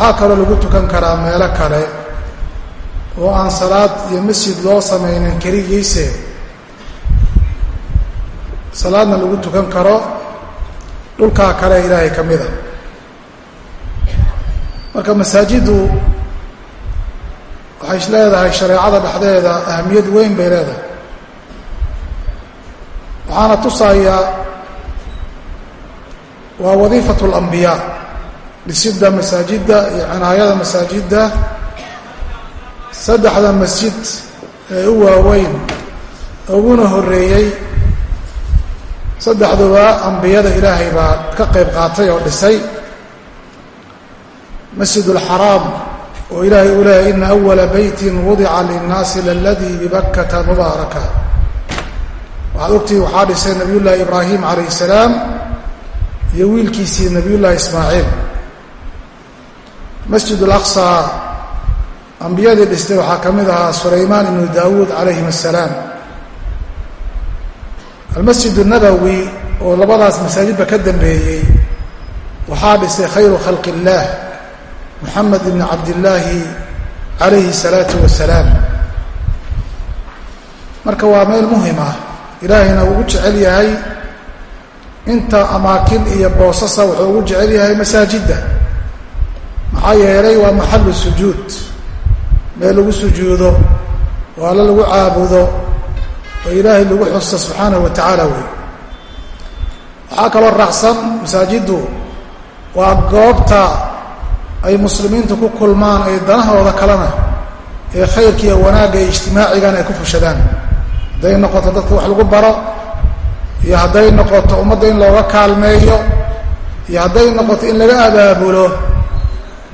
waxaa kaloo lagu tukan karaa meelo kale oo aan salaad iyo masjid loo samaynin keligiise. Salaadna lagu tukan karo dhulkaa kale ilaahay ka mida. Marka masaajiddu waxay leedahay shareecada dhexdeeda ahamiyad weyn bay leedahay. Waxaana tusayaa waa wadiifatu اlambiyaa dhisidda masaajidda iyo cinaayada masaajidda. Saddexda masjid ee u waaweyn uguna horeeyey saddexduba ambiyada ilaahay baa ka qayb qaatay oo dhisay. Masjid اlxaraam oo ilaahay uu leeyahy ina awala beytin wudica linnaasi laladii bibakata mubaaraka. Waxaad ogtihi waxaa dhisay nabiy llaahi ibraahim calayh salaam iyo wiilkiisii nabiy llaahi ismaaciil masjid alaqsa ambiyadii dhistay waxaa ka mid ahaa sulaymaan ibnu daawuud calayhim assalaam. Almasjid اnabowi oo labadaas masaajidba ka dambeeyey waxaa dhisay khayru khalqi illaah moxamed ibni cabdillaahi calayhi salaatu wasalaam marka waa meel muhiim ah ilaahayna uu ugu jecel yahay. Inta amaakin iyo boosasa wuxuu ugu jecel yahay masaajidda maxaa yeelay waa maxalu sujuud. Meel lagu sujuudo oo alle lagu caabudo oo ilaahay lagu xuso subxaanahu wa tacaala wey waxaa kaloo raacsan masaajiddu waa goobta ay muslimiintu ku kulmaan ay danahooda kalena ee khayrkiiyo wanaagga iyo ijtimaacigan ay ku fushadaan hadday noqoto dadka wax lagu baro iyo hadday noqoto ummadda in looga kaalmeeyo iyo hadday noqoto in laga abaabulo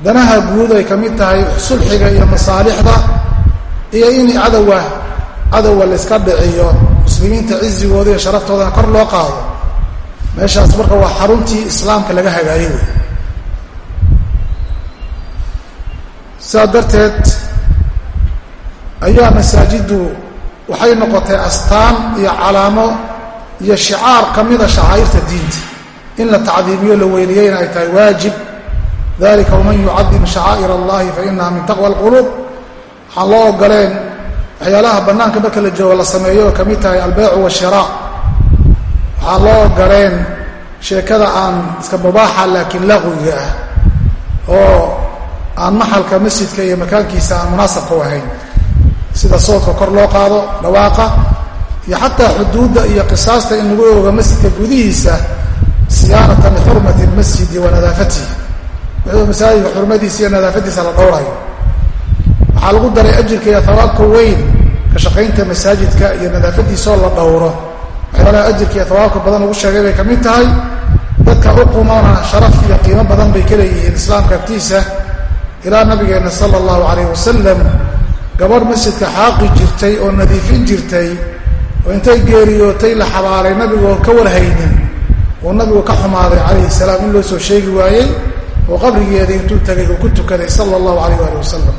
danaha guud ay ka mid tahay sulxiga iyo masaalixda iyo in cadowa cadowa layska dhiciyo muslimiinta cizigooda iyo sharaftoodana kor loo qaado. Meeshaas marka waa xaruntii islaamka laga hagaayay wey sidaa darteed ayaa masaajiddu waxay noqotay astaan iyo calaamo iyo shicaar ka mida shacaa'irta diinta. In la tacdiimiyo la weyniyeyna ay tahay waajib dalika waman yucadim shacaa'ir allahi fa min taqwa alquluub waxaan loo ogoleen waxyaalaha bannaanka marka la joogo la sameeyo oo ka mid tahay albeycu washiraa waxaan loo ogoleen sheekada aan iska mubaaxa laakiin laqwiga ah oo aan maxalka masjidka iyo makaankiisa aan munaasabka u ahayn. sida soodka kor loo qaado dhawaaqa iyo xataa xuduudda iyo qisaasta in lagu ogo masjidka gudihiisa siyaanatan lixurmati lmasjidi wa nadaafatihi wuxuu masaajidka xurmadiisa iyo nadaafadiisa la dhowrayo. Waxaa lagu daray ajirka iyo hawaabka weyn ka shaqaynta masaajidka iyo nadaafadiisa oo la dhowro. Waxyaalaha ajirka iyo hawaabka badan lagu sheegay bay ka mid tahay. Dadka uqumana sharaf iyo qiimo badan bay ka leeyihiin islaamka agtiisa. Ilaa nabigeenna sala allahu calayh wasalam gabadh masjidka xaaqi jirtay oo nadiifin jirtay oo intay geeriyootay la xabaalay nabigoo ka warhaynin. Uu nabigu ka xumaaday calayhi salaam in loo soo sheegi waayey oo qabrigeeda intuu tagay uu ku tukaday sala allahu alayh ali wasalam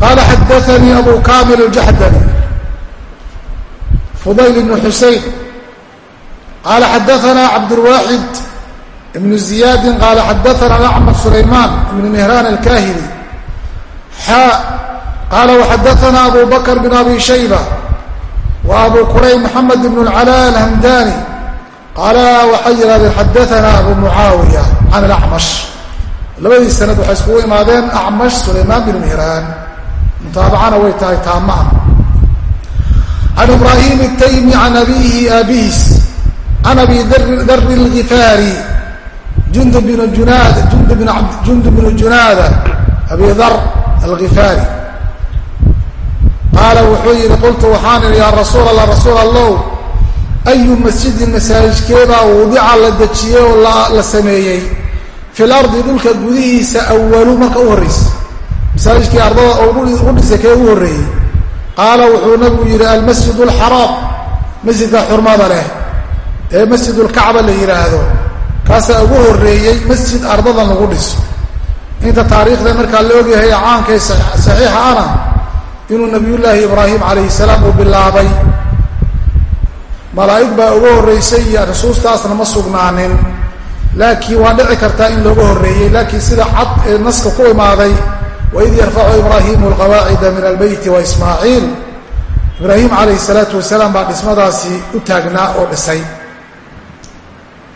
qaala xadaanii abu kamil aljaxdani fudayl ibnu xusein qaala xadaanaa cabdulwaaxid ibnu ziyaadin qaala xadaana acmar sulaymaan ibnu mihraan alkahili xaa qaala waxadaana abu bakr bn abi shayba wa abu qurayb maxamed ibn اlcalaa alhamdani qaala waxay yidhahdeen xadaanaa abu mucaawiya can alacmash labadii sanad waxay iskugu imaadeen acmash sulaymaan bin mihraan mutaabacana way tahay taamaha can ibraahim itaymi can abiihi aabihiis can abi dari lgifaari jundub binu junaada jundub binu junaada abi dar algifaari qaala wuxuu yidhi qultu waxaan idhi yaa rasuul allah rasuul allow ayu masjidin masaajidkeebaa wudica la dejiyey oo la sameeyey fi lardi dhulka gudihiisa awalu marka u horraysa masaajidkii ardada ugu dhisay kee ugu horreeyey qaala wuxuu nabigu yidhi almasjid alxaraam masjidka xurmada leh ee masjid ulkacba la yidhaahdo kaasaa ugu horreeyey masjid ardadan lagu dhiso inta taariikhda markaa la ogyahay caankay saxiixa ana inuu nabiyullaahi ibraahim calayhi salaam uu bilaabay malaa'ig baa ugu horraysay iyo nusuustaasna ma sugnaanin. Laakiin waa dhici kartaa in looga horreeyey laakiin sida cad ee naska ku imaaday waid yarfacu ibraahimu alqawaacida min albeyti wa ismaaciil. Ibraahim calayhi salaatu wasalaam baa dhismadaasi u taagnaa oo dhisay.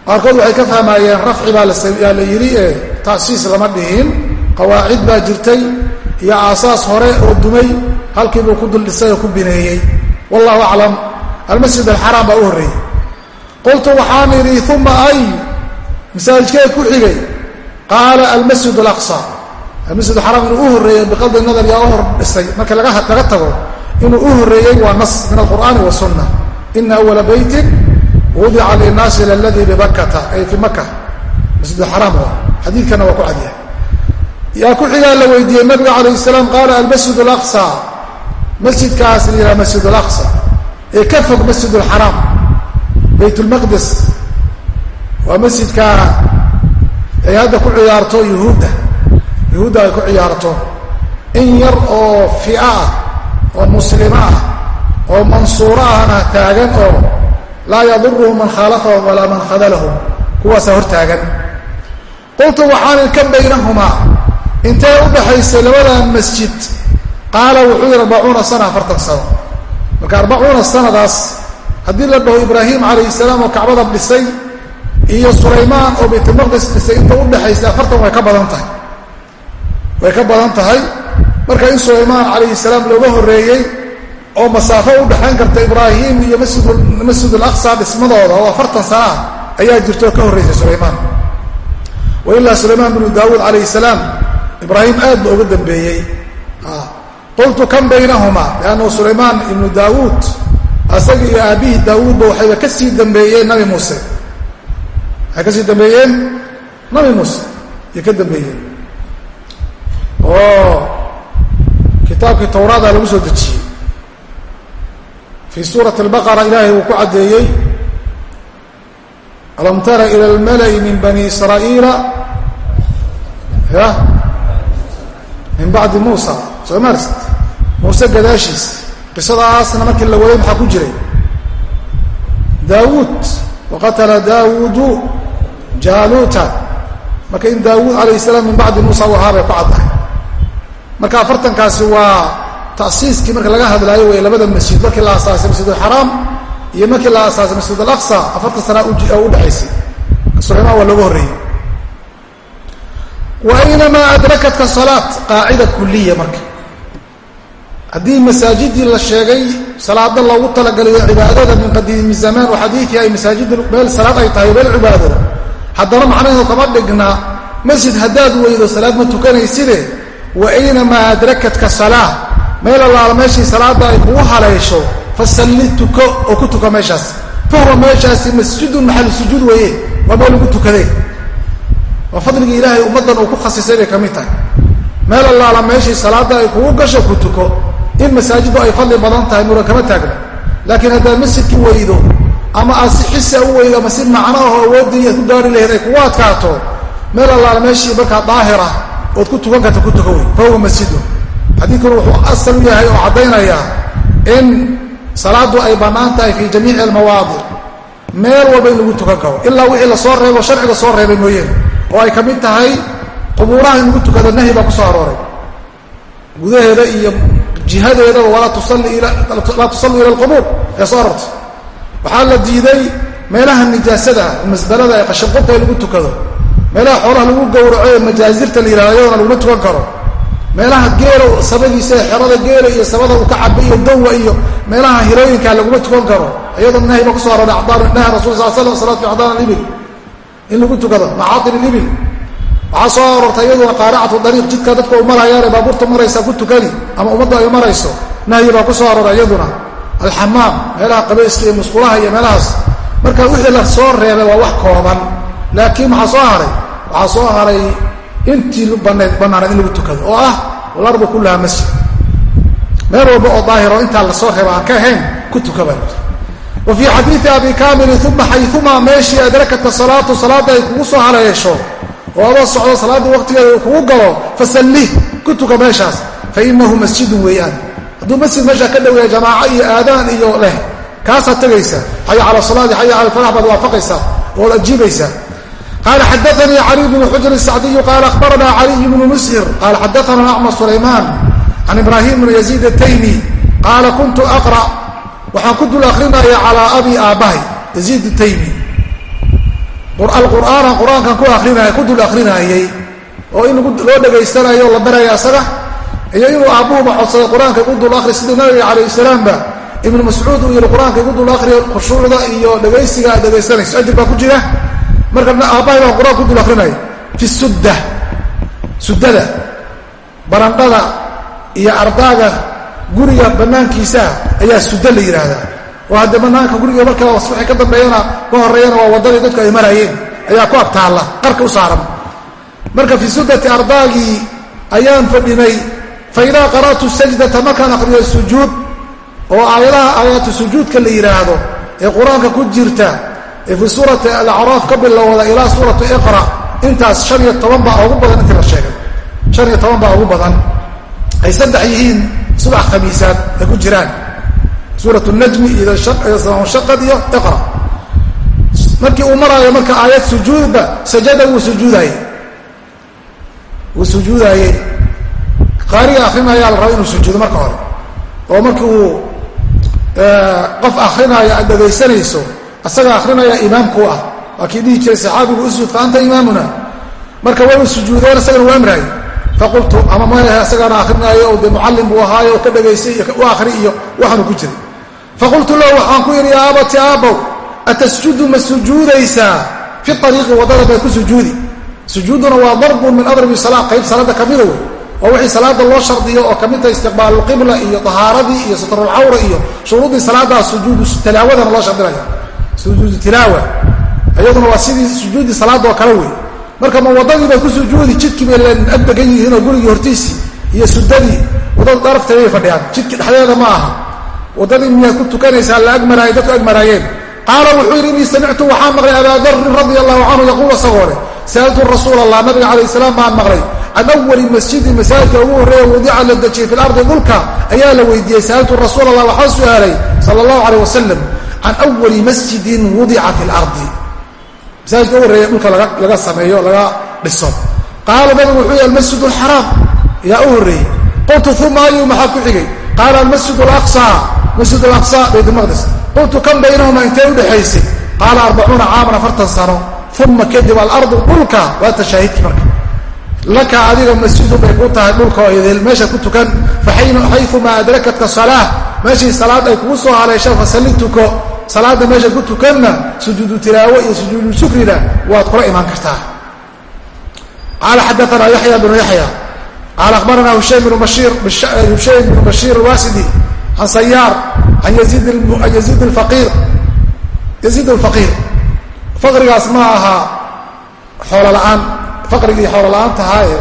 Qaarkood waxay ka fahmaayeen rafci baa yaa la yidhi ee taasiis lama dhihin qawaacid baa jirtay iyo aasaas hore oo dumay halkiibuu ku dul dhisay oo ku bineeyey. Wallahu aclam almasjid alxaraam baa u horreeyey. qultu waxaan idhi uma ay masaajidkee ku xigay? Qaala almasjid alaqsa. Almasjid alxaraam inuu u horreeyey biqadri nadar yaa u hor dhisay marka laga tago inuu u horreeyey waa nas min alqur'aani wasunna ina awala beytin wudica linnaasi ladii bibakata ay fi maka masjid alxaraam waa. Xadiidkana waa ku cadyahay yaa ku xigaa la weydiiyey nabiga calayh salaam qaala almasjid alaqsa. Masjidkaas la yidhaha masjid alaqsa ee ka fog masjid alxaraam bayt lmaqdes waa masjidka ay hadda ku ciyaarto yuhuudda. Yuhuudda ay ku ciyaarto in yar oo fia ah oo muslima ah oo mansuuro ahna taagan oo laa yaduruhu man khaalafahum walaa man khadalahum. Kuwaasaa hor taagan. Qultu waxaan ka baynahumaa intee u dhaxaysay labadan masjid? Qaala wuxuu yihi arbacuuna sana afartan sano marka arbacuuna sanadaas haddii la dhaho ibraahim calayhi salaam oo kacbada dhisay iyo sulaymaan oo baytulmaqdis dhisay inta u dhexaysay afartan way ka badan tahay. Way ka badan tahay. Marka in sulaymaan calayhi salaam looga horreeyey oo masaafo u dhexayn karta ibraahim iyo masjid alaqsa dhismadooda oo afartan sana ah ayaa jirto ka horraysay sulaymaan. Wa ilaa sulaymaan binu daawuud calayhi salaam ibraahim aad ba uga dambeeyey qultu kan baynahumaa liannahu sulaymaan ibnu daawuud asaga iyo aabbihii daawuudba waxayba ka sii dambeeyeen nabi muuse. Waxay ka sii dambeeyeen nabi muuse ayay ka dambeeyeen. Oo kitaabkii tawraada lagu soo dejiyey. Fii suurati albaqara ilaahay uu ku caddeeyey alam tara ila almala'i min bani israa'iila ya? Min bacdi muusa. Soo maarst muuse gadaashiis. Qisadaasna markii la waday maxaa ku jiray? Daawuud. Waqatala daawuudu jaaluuta. Marka in daawuud calayh salaam min bacdi muusa u ahaa ku caddahay. Marka afartankaasi waa ta'siiskii marka laga hadlaayo wey labada masjid markii la asaasay masjid alxaraam iyo markii la asaasay masjid alaqsa afartan sana u dhexaysay sulaymaan waa looga horreeyey. Wa aynamaa adrakatka salaat qaacida kuliya marka haddii masaajidii la sheegay salaada loogu talagalayo cibaadada min qadiimi zamaan oo ay masaajid meel salaad ay tahay meel cibaado haddana macnaheedu kama dhigna masjid haddaad weydo salaad ma tukanayside wa aynamaa adrakatka salaa meel allaala meeshii salaada ay kugu haleesho fasalli tuko oo ku tuka meeshaas. Fahuwa meeshaasi masjidun maxalu sujuud weeye waa meel lagu tukadee waa fadligii ilaahay ummaddan uu ku khasisay bay ka mid tahay. Meel allaala meeshii salaada ay kugu gasho ku tuko in masaajiddu ay fadli badan tahay muran kama taagna laakiin haddaad masjidki weydo ama aad si xisa u weydo ama si macno aho awooddiiyaad ku gaari lahayd ay kugu adkaato meel allaala meeshii markaa daahira ood ku tukan karta ku tuka wey fahuwa masjidun xadiidkuna wuxuu asal u yahay oo caddaynayaa in salaadu ay bannaan tahay fii jamiici almawaadic. Meel walba in lagu tukan karo. Ilaa wixii la soo reebo sharciga soo reebay mooyeen. Oo ay ka mid tahay qubuuraha in lagu tukado nahyi baa ku soo arooray. Gudaheeda iyo jihadeedaba walaa tusallu ila alqubuur ee soo waxaa la diiday meelaha nijaasada ah masbalada ee qashinqubta ee lagu tukado. Meelaha xoolaha lagu gowraco ee majaazirta la yihahdo laguma tukan karo. Meelaha geelo sabadiisa ee xerada geela iyo sabada uu ka caba iyo dawa iyo meelaha hilooyinka laguma tukan karo. Iyadoo nahy ba kuso arooray naha rasul sal slam salaat fi alibil in lagu tukado macaatin ilibil waxaa soo aroortay iyaduna qaaracatu dariiq jidka dadka u marayaane baabuurta maraysa ku tukani ama ummadda ay marayso. Nahyi baa ku soo arooray iyaduna. Alxamaam meelaha qabayska iyo musqulaha iyo meelahaas. Marka wixii la soo reebay waa wax kooban. Laakiin maxaa soo haray waxaa soo haray intii bannaanayd in lagu tukado oo ah walardu kullaha masjid meel walba oo daahiro intaa la soo reeba aan ka ahayn ku tukaba wa fii xadiidi abi kaamilin uma xayumaa meeshii adrakatka salaatu salaadda ay kugu soo haleesho oo adoo socdo salaadda waqtigeeda uu kugu galo fasallih ku tuka meeshaas. Fa inahu masjidun weeyaan. Hadduu masjid meeshaa ka dhoweeya jamaaco iyo aadaan iyo leh kaasaad tegaysa xaya cala salaati xaya cala falax baad waafaqaysaa ood ajiibaysaa qala xadaanii cali bnu xujr sacdiyu qaala akhbarana caliy bnu mushir qaala xadaana acmar sulaymaan can ibraahim bn yaziid ataymi qaala kuntu aqra waxaan ku dul akrinaya calaa abi aabbahay yaziid alqur'aana qur'aankan ku arinay ku dul akrinaayey oo in loo dhegaysanayo o la baraya asaga iyo inuu aabbuhuba codsaday qur'aanka igu dul akri sidii nabiga calayh salaamba ibnu mascuud uu yihi qur'aanka igu dul akriyo khushuucda iyo dhegaysiga aad dhegaysanayso ajir baa ku jira. Marka aabbahay baan qur'aanka ku dul akrinaya fi sudda suddada barandhada iyo ardaaga guriga banaankiisaa ayaa sudda la yidhaahdaa oo hadde banaanka guriga marka wixii ka dambeeyana ka horeeyana waa waddadii dadku ay maraayeen ayaa ku agtaalla qarka u saaran. Marka fii suddati ardaagii ayaan fadhinay fa idaa qara'tu sajdata markaan aqriyo sujuud oo aayadaha aayaatu sujuudka la yidhaahdo ee qur'aanka ku jirta ee fii suurati alacraaf ka bilowda ilaa suuratu iqra intaas han iyo toban baa ugu badan intii la sheegay. Han iyo toban baa ugu badan. Ay saddex yihiin subax khamiisaad ay ku jiraan suurat najmi iyo shaqad iyo iqra. Markii uu maraayo marka aayad sujuudba sajada wuu sujuudaayey wuu sujuudaayey qaariga akrinayaa la raba inuu sujuudo marka hore. Oo markii uu qof akrinaayo aad dhegaysanayso asaga akrinaya imaamku ah. Waa kii dhihi jiray saxaabigu usjud fa anta imaamuna. Marka waa uu sujuudeen isagana u amraayey faqultu ama maya isagaana akrinaayo de mucallim buu ahaayo ka dhegaystay iyo u akri iyo waxaanu ku jiray faqultu lahu waxaan ku yidhi yaa abati aabow atasjudu ma sujuudaysaa fi ariiqi waddada baad ku sujuudi sujuuduna waa darbun min adrabi sala qayb salaada kamida wey oo wixii salaada loo shardiyo oo kamidta istiqbaalulqibla iyo tahaaradii iyo satrulcawra iyo shuruudii salaadaha sujuudu tilaawadana loo shardinaya sujuudu tilaawa iyaduna waa sidii sujuudii salaadoo kale wey marka ma waddadii bay ku sujuudi jidkii bay ag degan yihiinoo gurigii hortiisii iyo sudadii waddada darafteeday fadhiyaan jidki dhexdeeda ma aha waddadii miyaad ku tukanaysaa la agmaraayay dadku agmaraayeen qaala wuxuu yidhi inii samictu waxaan maqlay abaa darin radia allahu canhu yaquul isagoo leh sa'altu rasuul allah nabiga calayh salaam baan maqlay. Can awali masjidin masaajidka ugu horreeya wadica la dejiyey fi lardi dhulka ayaa la weydiiyey. Sa'altu rasuul allah waxaan su'aalay sala allahu calayh wasalam can awali masjidin wudica fi lardi masaajidka ugu horreeya dhulka laga sameeyo laga dhiso. Qaala nabigu wuxuu yihi almasjid alxaraam ayaa u horreeyey qultu uma ayuu maxaa ku xigay? Qaala almasjid alaqsa masjid alaqsa baytulmaqdis qultu kan baynahuma intee udhexaysay qaala arbacuuna caaman afartan sano uma kadib alardu dhulka. Waa tashaahidkii marka. Laka adiga masjidun bay ku tahay dhulka oo idil meesha ku tukan faxayumaa adrakatka salaa meeshii salaad ay kugu soo haleesha fasalli tuko. Salaadda meeshaad ku tukanna sujuudu tilaawo iyo sujuudu shukrina waad kula imaan kartaa. Qaala xadaanaa yaxya bnu yaxya. Qaala akhbaranaa hushaym bnu bashiir alwasidi can sayaar an yaziid alfaqiir yaziid alfaqiir faqrigaas ma aha xoolo la'aan faqrigii xoolo la'aan tahaaye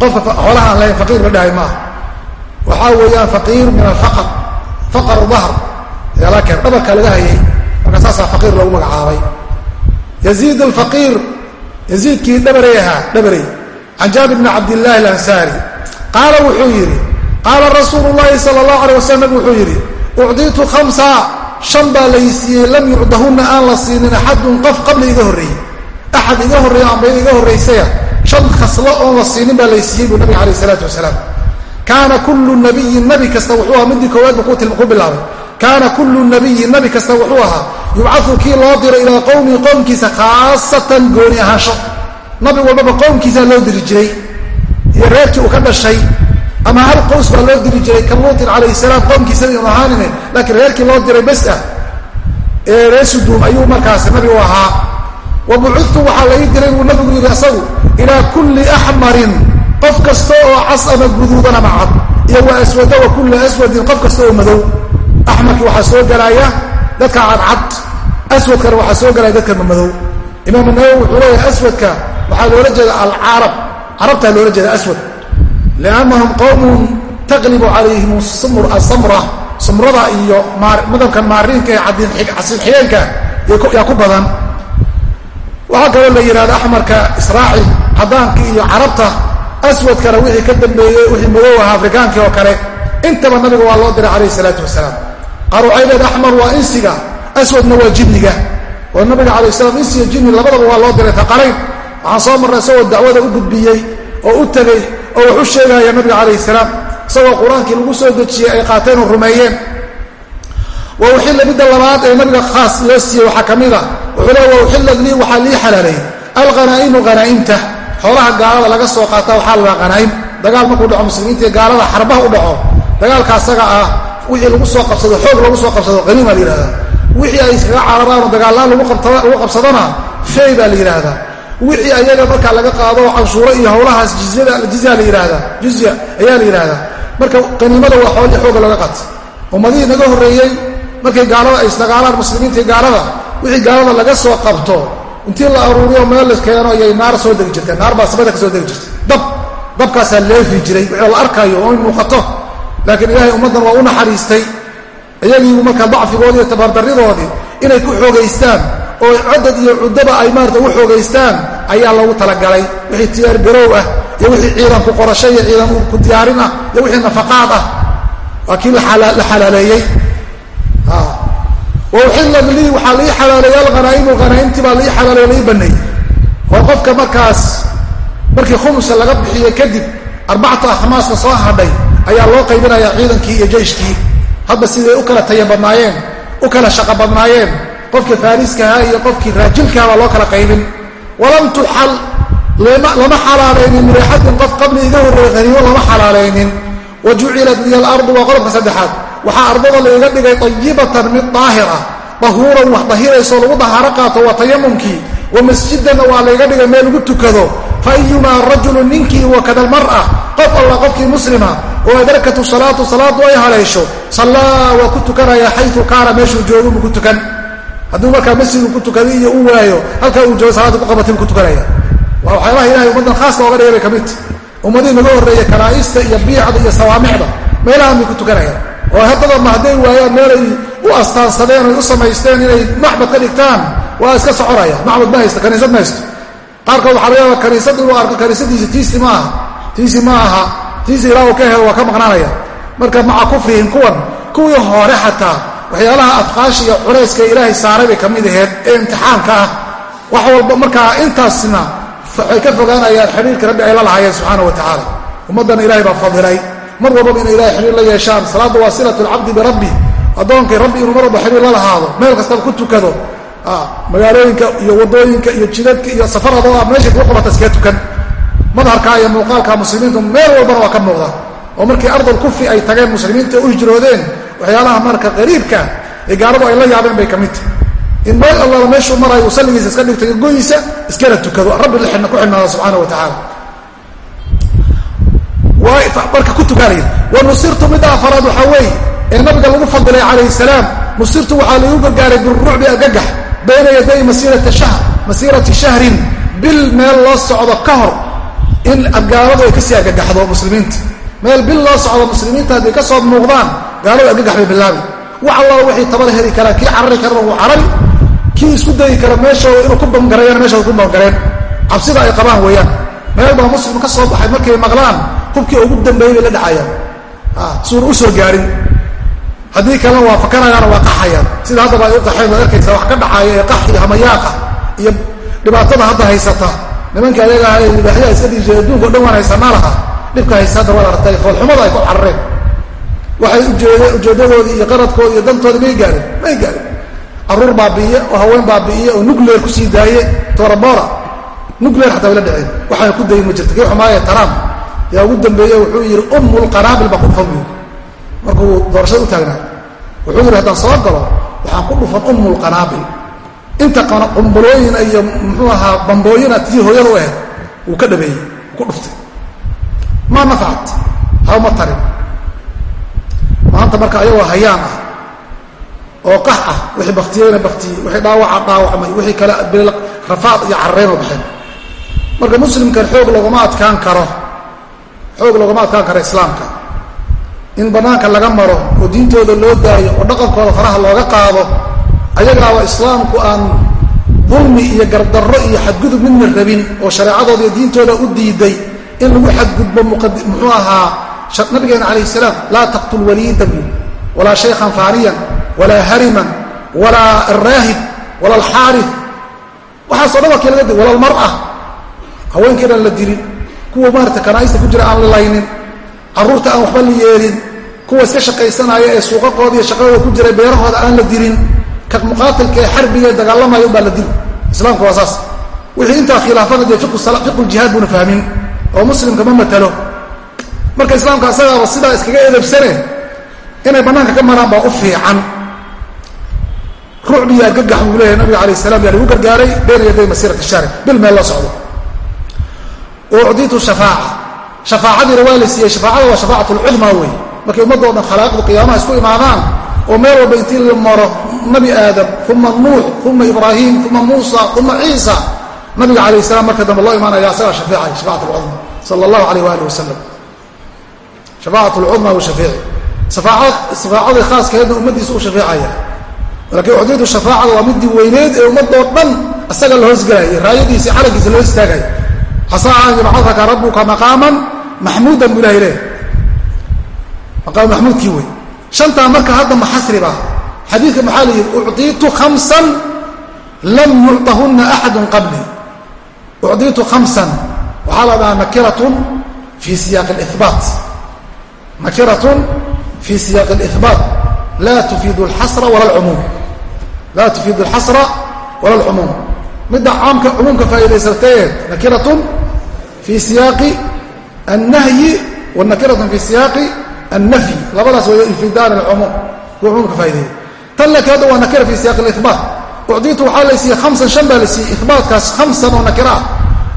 qofka xoolaha aan lahayn faqiir la dhahay maaha waxaa weeyaan faqiir min alfaqr faqr dahr yala keen dhabarka laga hayay marka saasaa faqiir loogu magacaabay yaziid alfaqiir yaziidkii dhabarey ahaa dhabarey can jaabir bni cabdillahi alansaari qaala wuxuu yidhi qaala rasuulu llahi sala allahu alay wasalam nabig wuxuu yidhi ucdiitu khamsa shan baa laysiiyey lam yucdahunna aan la siinin axadun qof qabli iga horreeyey. Axad iga horreeya ambayda iga horraysaya shan khaslo oon la siinin baa laysiiyey buu nabiga alayh isalaatu wasalaam. Kaana kullu nabiyin nabi kasta wuxuu ahaa midii koowaad buu ku bilaabay. Kaana kullu nabiyin nabi kasta wuxuu ahaa yubcadu kii loo diro ilaa qowmihi qowmkiisa khaasatan gooni ahaansho. Nabi walbaba qowmkiisaa loo diri jiray iyo reerkii uu dhashay ama hal qows baa loo diri jiray ka luutin calayh salaam qowmkiisa inu ahaanine laakiin reerkii loo diray bes ah. Ee reer suduum ayuu markaas nabigu ahaa. Wa bucudtu waxaa lai diray buu nabigu yidhi asagu ilaa kulli axmarin qof kasta oo cas ama guduudan ama cad iyo wa aswada wa kulli aswadin qof kasta oo madow. Axmarkii waxaa soo gelaaya dadka cadcad aswadkana waxaa soo gelaya dadka madow. Imaam nawowi wuxuu leeyahay aswadka waxaa loola jeeda alcarab carabtaa loola jeeda aswad liannahum qowmun taqlibu calayhim asamra samrada iyo madabkan maariinka ee casiin xigeenka yaa ku badan. Waxaa kaloo la yidhahda axmarka israaci caddaanka iyo carabta aswadkana wixii ka dambeeyey wixii madow aha afrikaankii oo kale. Intaba nabiga waa loo diray calayhi salaatu wasalaam. Qaar waxay leeda axmar waa insiga aswadna waa jinniga. Oo nabiga calay slam insiya jinni labadaba waa loo diray. Taqalayn waxaan soo marray isagoo dacwada u gudbiyey oo u tegey oo wax u sheegaya nabiga calayh salaam isagoo qur'aankii lagu soo dejiyey ay qaateen oo rumeeyeen. Wa uxilla midda labaad ee nabiga khaas loo siiyey waxaa ka mid a wuxuu le wa uxillat lii waxaa lii xalaaleeyey alhanaa'imu hanaa'imta xoolaha gaalada laga soo qaata waxaa la hanaa'im dagaal markuu dhaco muslimiinta gaalada xarbaha u dhaco dagaalka asaga ah wixii lagu soo qabsado xoog lagu soo qabsado haniima la yihahdaa wixii ay iskaga cararaanoo dagaallaan lagu qabsadona fey baa la yidhaahdaa wixii ayaga markaa laga qaado canshuuro iyo howlahaas jizya ayaa la yidhaahdaa marka qaniimada waa xoolii xooga laga qaata ummadihii naga horreeyey markay gaalada ay isdagaalaan muslimiinta gaalada wixii gaalada laga soo qabto intii la aruuriyo meel la keeno ayay naar soo degi jirteen. Naar baa samada ka soo degi jirtay. Dab dabkaasaa leefi jiray. Wixii la arkayo oo muuqato. Laakiin ilaahay ummaddan waa u naxariistay. Iyagiibu marka dacfigoodii iyo tabardaridoodii inay ku xoogaystaan oo cadad iyo cuddaba ay maarata u xoogaystaan ayaa loogu talagalay. Wixii tiyaar garow ah iyo wixii ciidan ku qorasho iyo ciidan ku diyaarin ah iyo wixii nafaqaad ah. Waa kii la xalaaleeyey. Wa uxillat lii waxaa lii xalaaleeyey alhanaa'imu hanaaimtii baa lii xalaaleeyo lii baneeyey oo qofka markaas markii khumusa laga bixiyo kadib arbacata akhmaaska soo hadhay ayaa loo qaybinayaa ciidankii iyo jeyshkii. Hadba siday u kala taya badnaayeen u kala shaqo badnaayeen qofkii faariskahaa iyo qofkii raajilkaha baa loo kala qaybin walam tuxal lama xalaalaynin miraxatin qof qabli iga horreeyey haniimo lama xalaalaynin. Wa jucilat liya alardu waa qodobka saddexaad. Waxaa ardada layga dhigay ayibatan mid daahir ah dahuuran wax dahiraysoo lagu dahaaro qaato waa tayamumkii wa masjidanna waa layga dhigay meel lagu tukado. Fa ayumaa rajulu ninkii wakada almar'a qof alla qofkii muslima oo adrakatu salaatu salaadu ay haleesho sallaa waa ku tukanaya xayu kaana meeshuu joogo buu tukan hadduu markaa masjidku ku tukada iyo u waayo halkaa uu joogo salaada ku qabatay buu ku tukanaya. Waa waxyaabaha ilahay ummaddan khaaska oga dhigay bay ka midta ummadihii naga horreeya kanaa'ista iyo biicda iyo sawaamicda meelahan bay ku tukanayaan oo haddaba ma hadday waayaan meelay u astaansadeen oy u samaysteen inay macbad ka dhigtaan waa iska soconaya macbad ma haysto kaniisad ma haysto. Qaarkood waxaa laga yaaba kaniisad inuu arko kaniisadiisi tiisi ma aha tiisi ma aha tiisi ilaa ka helo waa ka maqnaanaya. Marka maca kufrihim kuwan kuwii hore xataa waxyaalaha afqaasha iyo culayska ilaahay saaray bay ka mid aheed ee imtixaanka ah. Wax walba markaa intaasna waxay ka fogaanayaan xidhiirka rabbi ay la lahaayeen subxaana wa tacaala ummaddana ilahay baa fadilay. Mar walbaba inay ilahay xidhiir la yeeshaan salaadda waa silatu lcabdi birabbi addoonkay rabbi inuu mar walba xidhiir la lahaado meel kastaba ku tukado. Magaalooyinka iyo waddooyinka iyo jidadka iyo safaradooda meeshay kuu qabata iskaga tukan. Madharkaa iyo muuqaalka muslimiintu meel walbana waa ka muuqda. Oo markii ardal kufri ay tageen muslimiinta u hijroodeen waxyaalaha marka qariibka ee gaaladu ay la yaabeen bay ka mid tahay. In meel allala meeshuu marayo uu salligiisa iska dhigto goyiisa iskala tukado. Rabbi la ku xidhnaada subxaana wa tacaala marka ku tukanaya wa nusirtu midda afaraad waxaa weeye ee nabiga lagu fadilay calayhi salaam. Nusirtu waxaa lagu gargaaray birucbi agagax bayna yaday masiirata shahr masiirati shahrin bil meel loo socdo ka hor in gaaladu ay ka sii argagaxdo muslimiinta meel bil loo socdo muslimiinta hadday ka soo muuqdaan gaaladu argagax bay bilaabi. Wax alla wixii tabada heli karaa kii carari karana wuu carari kii isku dayi kara meeshooda inuu ku bamgareeyana meeshooda ku bamgareen cabsida ay qabaan weeyaan. Meel baa muslim ka soo baxay markay maqlaan hubkii ugu dambeeyey bay la dhacayaan. Suuna u soo gaarin. Haddii kalena waa waa qaxayaan. Sida haddaba ay u qaxeen waad arkaysa wax ka dhacaaya ee qax iyo hamayaaqa iyo dhibaatada hadda haysata. Nimankii ayaga aha libaaxyaha iska dhigi jiray adduunka o dhan waan haysanaa lahaa dhibka haysta hadda waad aragtay foolxumada ay ku carareen waxay ujeed ujeedadoodii iyo qaradkoodi iyo dantoodii may gaarin may gaarin carruur baabi'iye oo haween baabi'iye oo nuclear ku sii daaye torabora nuclear xataa way la dhaceen waxaana ku dayin ma jirta. Kii xumaaya trump yaa ugu dambeeye wuxuu yidhi ummulqanaabil baa ku dhufan buy markuu doorashada u taagnaa wuxuu yidhi haddaan soo galo waxaan ku dhufan ummulqanaabil inta qumbalooyin iyo muxuu ahaa bambooyina tii hooyada u ahayd wuu ka dhabeeyey ku dhuftay maa nafacat hawma tarin. Maanta marka ayagoo hayaan ah oo qax ah wixii baktiyeyna baktiyey wixii dhaawaca dhaawacmay wixii kale rafaad iyo carareenoo baxeen marka muslimkan xoog laguma adkaan karo xoog laguma adkaan karo islaamka. In bannaanka laga maro oo diintooda loo daayo oo dhaqankooda faraha looga qaado ayagaaba islaamku aan dulmi iyo gardarro iyo xadgudub midna rabin oo shareecadooda iyo diintooda u diiday in lagu xadgudbo muxuu ahaa nabigeena calayh salaam laa taqtul waliidan walaa shaykhan faaniyan walaa hariman walaa raahib walalxaari waxaasoo dhan waa kii laga di walalmara haweenkiinan la dilin kuwa maarata kanaa'ista ku jira aan la laynin carruurta aan waxba la yeelin kuwa iska shaqaysanaya ee suuqaqooda iyo shaqadooda ku jira beerahooda aan la dilin ka muqaatilka ee xarbiga dagaalamaya unbaa la dili islaamku waa saas. Wixii intaa khilaafada dee fiquljihaad buuna fahmin oo muslimka ma matalo. Marka islaamka asagaaba sidaa iskaga edabsane inay bannaanka ka maraan baa u fiican. Rucbiyo argagax buu nabiga alayh salam yaa lagu gargaaray bayna yaday masiirati shaarib bil meel loo socdo. Ucditu shafaaca. Shafaacadiina waa la siiyey shafaacada waa shafaacat lcudmaa wey markay ummaddo dhan khalaaiqdu qiyaamaha isku imaadaan oo meel walba intii la maro nabi aadam uma nuux uma ibraahim uma muusa uma ciisa nabiga calayh salam marka dambe loo imaanaya asagaa shafeecay shafacat lcudma sala allahu alayh waali wasalam shafaacat lcudma wa shafeeci shafaacadii khaaskeedna ummaddiisa u shafeecaya laakiin ucdiyatu shafaacada waa midii weyneed ee ummadoo dhan isaga la hoosgelayay raayadiisi calankiisa loo istaagay casaa an yabcadaka rabuka maqaaman maxmuudan buu ilahay leehay maqaam maxmuudkii wey shantaa marka hadda maxasriba xadiidka maxaa la yidhi ucdiitu khamsan lam yucطahuna axadu qabli ucdiitu khamsan waxaa la dhahaa nakiratun fii siyaaqi اlihbaat nakiratun fii siyaaqi اlihbaat laa tufiidu alxasra wala alcumuum laa tufiidu alxasra wala alcumuum midda caamka cumuumka faa'idaysatee nakiratun fii siyaaqi annahyi wa nakiratun fii siyaaqi annafyi labadaas way yufiidaan alcumuum kuwa cumuumka faa'ideeya tan hadda waa nakira fii siyaaqi alibaat ucdiitu waxaa la siiyey hamsan shan baa la siiyey. Ibaatkaas hamsan oo nakira ah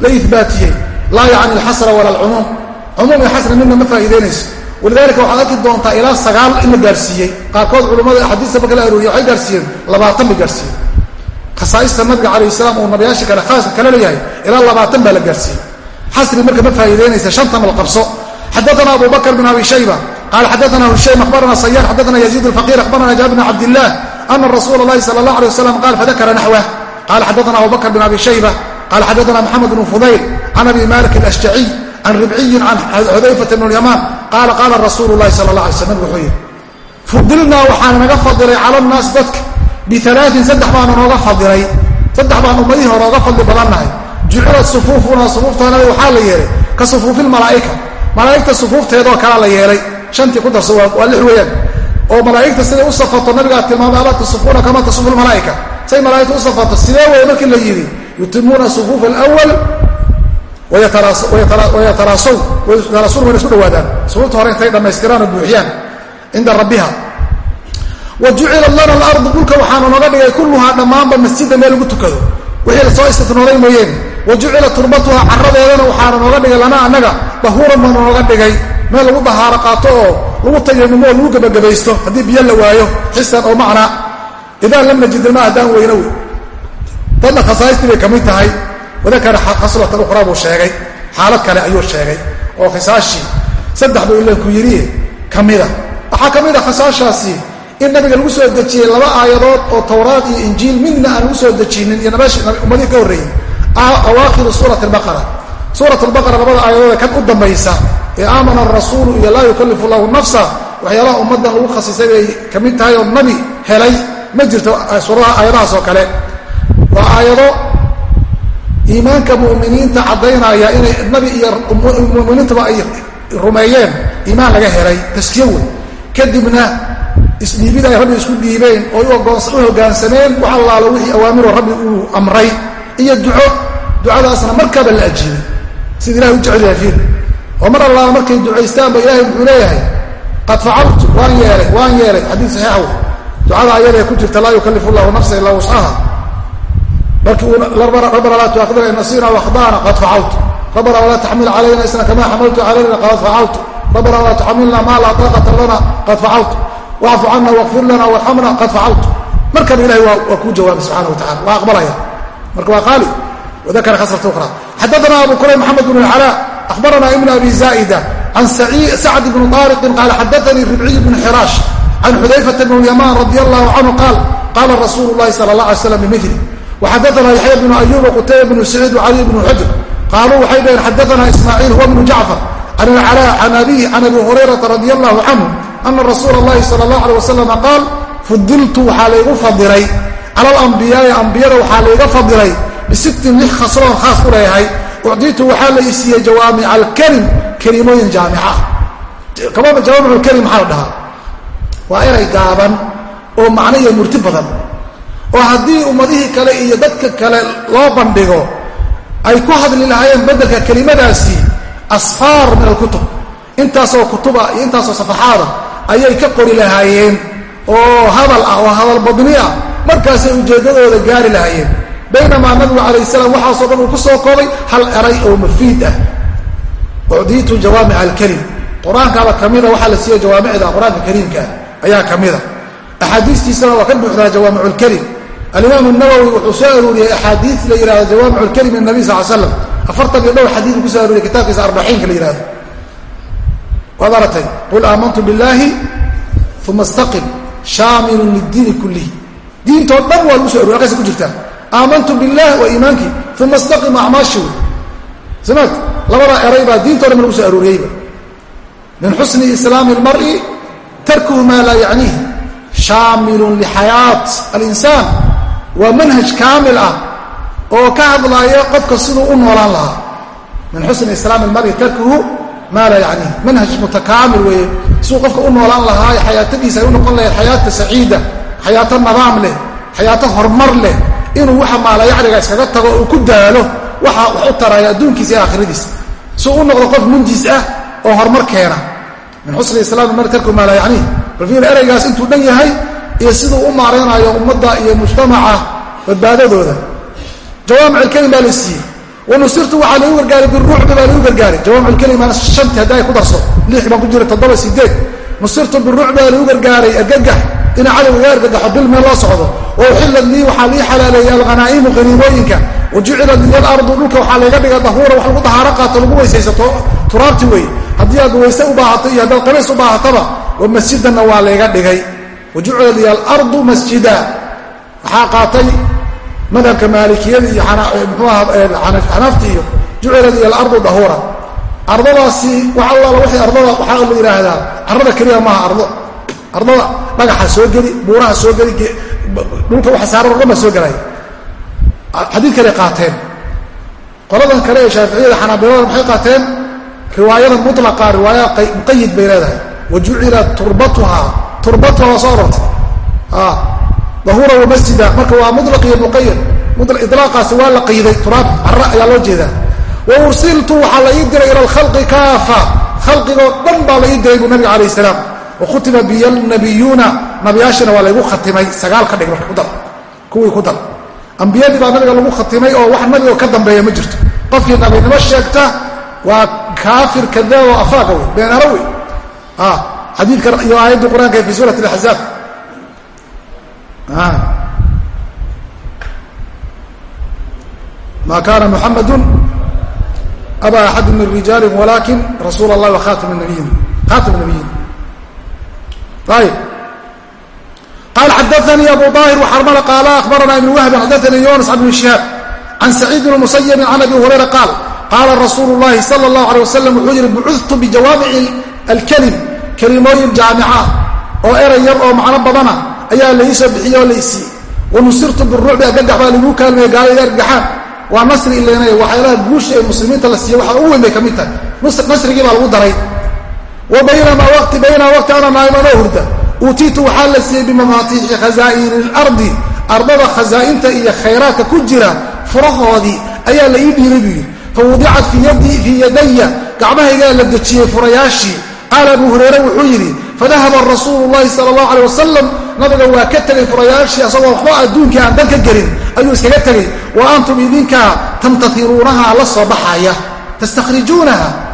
la ibaatiyey laa yacni alxasra wala alcumuum. Cumuum iyo xasra midna ma faa'iidaynayso. Walidaalika waxaad arki doontaa ilaa sagaal in la gaarsiiyey. Qaarkood culummada axaadiista marka la arooriya waxay gaarsiiyeen labaatan bay gaarsiiyeen. Khasaaista nabiga calayh salaam uu nabiyaasha kale khaaska kale leeyahay ilaa labaatan baa la gaarsiiyey. Xasri marka ma faa'iidaynaysa shantan la qabso. Xadaana abu bakr bn abi shayba qaala xadaana hushaym akhbarana sayar xadaana yaziid alfaqir akhbarana jaabir bn cabdilah ana rasuula اlahi sala اllah alيه wasalam qaal fadakara naxwah qala xadaana abu bakr bn abi shayba qala xadaana maxamed bn fudayl can abi malik alashjaciy can ribciyin can xudayfata bn lyamaan qaala qaala rasuulu lahi sala la alay slam nabig wuxuu yidhi fudilnaa waxaana naga fadilay cala nnaas dadka bialaain saddex baana nooga fadilay saddex baan ummadihii hore oga fadli badannahay jucilat sufuufuna sufuuftaanada waxaa la yeelay ka sufuufi lmalaa'ika malaa'igta sufuufteedoo kalaa la yeelay shantii ku darso waa lix weeyaan oo malaa'igta siday u safato nabigaa tilmaamay alaa tasufuuna kama tasufu lmalaa'ika say malaa'igta u safato sidee weeye markii la yidhi? Yutimuuna sufuufa alwal wayataraasuun wayna isku dhawaadaan. Sufuufta hore intay dhammaystiraan oo buuxiyaan cinda rabbiha. Wa jucilat lana alardu dhulka waxaana nooga dhigay kulluhaa dhammaanba masjida meel lagu tukado. Wixii la soo istinooday mooyeen. Wa jucilat turbatuha caradeedana waxaana nooga dhigay lana annaga dahuuran baana nooga dhigay. Meel lagu dahaaro qaato oo lagu tayamumo oo lagu gebagabaysto haddii biyo la waayo xisan oo macnaa idaa lam najid ilma haddaan weyno wey dadna khasaaistii bay ka mid tahay. Wadakara khaslatan ukhraa buu sheegay. Xaalad kale ayuu sheegay. Oo khisaashii saddex buu ilanku yidhi ka mida. Waxaa ka mid a khasaashaasi in nabiga lagu soo dejiyey laba aayadood oo towraad iyo injiil midna aan lagu soo dejinin iyo ummadihii ka horreeyey awaakhiru suurat albaqara suurat albaqara labada aayadood ee kan u dambaysa ee aamana arasuulu iyo laa yukallifu llahu nafsa waxyaalaha ummaddan lagu khasisay bay ka mid tahay oo nabi helay. Ma jirto suuradaha aayadahaas oo kale. Waa aayado iimaanka mu'miniinta caddaynaya inay nabi iyo muminiintaba ay rumeeyeen iimaan laga helay taskiye wey kadibna isdhiibid ay rabbi isku dhiibeen oo u hoggaansameen wax allaalo wixii awaamiroo rabbi uu amray. Iyo duco ducadaasna markaaba la ajiibay sida ilahay u jecel yahay fiir oo mar allaala markay ducaystaanba ilahay wuxuu leeyahay qad facaltu waan yeelay waan yeelay xadiid saxiixa wey ducada ayadae ku jirta laa yukallifu llahu nafsa ilaa wuscaha markii uu rabbana laa tuaakidna in nasiina wakhdana qad facaltu rabbana walaa taxmil calayna isna kama xamaltu calayna qad facaltu rabbana walaa tuxamilna maa laa taaqata lana qad facaltu wacfu cana waqfir lana warxamna qad facaltu markaba ilahay waa kuu jawaabay subxana wa tacala waa aqbalaya. Marka waa qaali wadakara khasrata ukhra xadaana abu kuray maxamed bn اlcalaa akhbarana ibn abi zaa'ida can sacd bni طaariqin qaala xadaanii ribciy bn xiraash can xudayfata bn اlyamaan radi allahu canhu qaal qaala rasuulu اllahi sala اllah alay slam bimili waxadaana yaxya bnu ayuba qutayba bnu saciid wcali bnu xujr qaaluu waxay dhaheen xadaana ismaaciil huwa bnu jacfar can alcalaa can abihi can abi hurayrata radi allahu canhu ana rasuula اllahi sala اllah alيh wasalam qaal fudiltu waxaa laygu fadilay cala alambiyaai ambiyada waxaa layga fadilay bisittin lix khasloon khaas ku leeyahay ucditu waxaa la isiiyey jawaamic alkelim kelimooyin jaamica. Jawaamiculkelim maxaa la dhahaa? Waa eray gaaban oo macno iyo murti badan. Oo haddii ummadihii kale iyo dadka kale loo bandhigo ay ku hadli lahaayeen beddelka kelimadaasi asfaar min alkutub. Intaasoo kutuba iyo intaasoo safaxaada ayay ka qori lahaayeen oo hadal ah oo hadal markaasay ujeeddadooda gaari lahaayeen baynamaa nabigu calayh salaam waxaasoo dhan uu ku soo koobay hal eray oo mafiid ah. Ucdiitu jawaamic alkelim qur'aankaaba ka mida waxaa la siiya jawaamicda qur'aanka kariimka ah. Ayaa ka mida. Axaadiistiisana waa ka buuxdaa jawaamic lkelim alimaam nawowi wuxuu soo aruuriyey axaadii la yihahdo jawaamic lkelim min nabi sal slam afartan iyo dhowr xadiiu ku soo aruuriyey kitaabkiisa arbaxiinka la yihahdo waad aratay qul aamantu biاllaahi uma istaqim shaamilun lidiini kulihi diintoo dhan waa lagu so aruriy halkaas ku jirtaa aamantu bilah waa iimaankii uma istaqim acmaashi wey smaat labadaa eraybaa diinta o dhan lagu soo arooriyeyba min xusni islaami اlmari tarkuhu maa laa yacniih. Shaamilun lixayaat alinsaan waa manhaj kaamil ah oo ka hadlaaya qofka siduu u noolaan lahaa. Min xusni islaami اlmari tarkuhu maa laa yacniih. Manhaj mutakaamil weeye. Siduu qofka u noolaan lahaa xayaatadiisa ay u noqon lahayd xayaata saciida xayaato nadaam leh xayaato horumar leh inuu waxa maalayacniga iskaga tago uu ku daalo waxa wax u taraya adduunkiisa iyo aakhiradiisa. Suu u noqdo qof munjis ah oo horumar keena. Min xusni islaami mar tarku maa laa yacniih bal fiir ereygaas intuu dhan yahay iyo siduu u maaraynayo ummadda iyo mujtamaca badbaadadooda. Jawaamic alkelim baa la siiyey. Wanusirtu waxaa lagu gargaaray biruucbi baa lagu gargaaray. Jawaamic alkelimana shantii haddi ay ku darso. Lix baan ku jira toddoba sideed. Nusirtu biruucbi baa lagu gargaaray argagax ina cadowga ga argagaxo bil meel loo socdo wa uxillat lii waxaa lii xalaaleeyey alhanaa'imu qaniimooyinka wa jucilat liya alardu dhulka waxaa layga dhigay dahuura wax lagu dahaaro qaato lagu weysaysato turaabti wey haddii aad weyse u baahato iyo haddaad qabays u baahataba wa masjidanna waa layga dhigay. Wa jucilat liya alardu masjida. Waxaa qaatay madhabka maalikiyada iyo mxuaha xanaafta iyo jucilat liya alardu dahuura. Ardadaasi wax allaala waxay ardada waxaa la yidhaahdaa carrada keliya maaha ardo ardada dhagaxa soo geli buuraha soo geli dhulka waxa saaran o dhan baa soo gelaya xadiid kale qaateen. Qoladan kale ee shaaficiyada xanaabilada maxay qaateen? Riwaayada mulaqa riwaaya muqayid bay leedahay. Wa jucilat turbatuha turbatuha waa soo arortay dahura wa masjida marka waa mulaq iyo muqayad ilaaqaasi waa la qayday turaab cara ayaa loo jeedaa. Wa ursiltu waxaa la ii diray ila alkhalqi kaafa. Khalqigoo dhan baa la ii diray buu nabiga calayh salaam wakhutima biya nabiyuuna nabiyaashina waa laygu khatimay sagaal ka dhig marka ku dar kuwii ku dar. ambiyadii baa nabiga lagu khatimay oo wax nabigo ka dambeeya ma jirto. Qofkii nabinimo sheegta waa kaafir kadaab oo afaaqa wey beenalo wey xadiidka iyo aayaddii qur'aanka fi suurat alaxzaab ma kana muxamadu aba axadi min rijaali walakin rasuul اllahi wa khatim nabiyin khatim nabiyin qaal xadaanii abu aahir waxarmala qaala akhbarana ibn wahbin xadaanii yunas ibn shihaab can saciid bn musayibin can abi hurayra qaal qaala rasuulu llahi sala اllahu alay wasalam wuxuu yihi bucudtu bijawaamici alkelim kelimooyin jaamica oo eray yar oo macno badana ayaa la iisoo bixiyey oo la isiiyey wanusirtu birucbi agagax baa lagu kaalmeeye gaalada argaxaan waa nasri ileynay waxyaalaha guusha ee muslimiinta la siiye waxa u weyn bay ka mid tahay nasrigii baa lagu daray wa baynamaa waqti baynaa waqti ana naa'imanoo hurda. Uutiitu waxaa la siiyey bimamaatiixi khazaa'ini ilardi ardada khazaa'inta iyo khayraadka ku jira furahoodii ayaa la ii dhiiray buu yidhi fa wudicat fii yadaya gacmahaygaa la dejiyey furayaashii qaala abu hureyre wuxuu yidhi fadahaba rasuulu llahi sala allahu alay wasalam nabiga waa ka tegay furayaashii asagoo waxba adduunkii aan dalka gelin. Ayuu iskaga tegay wa antum idinkaa tamtairuunaha la soo baxaya. Tastakhrijuunaha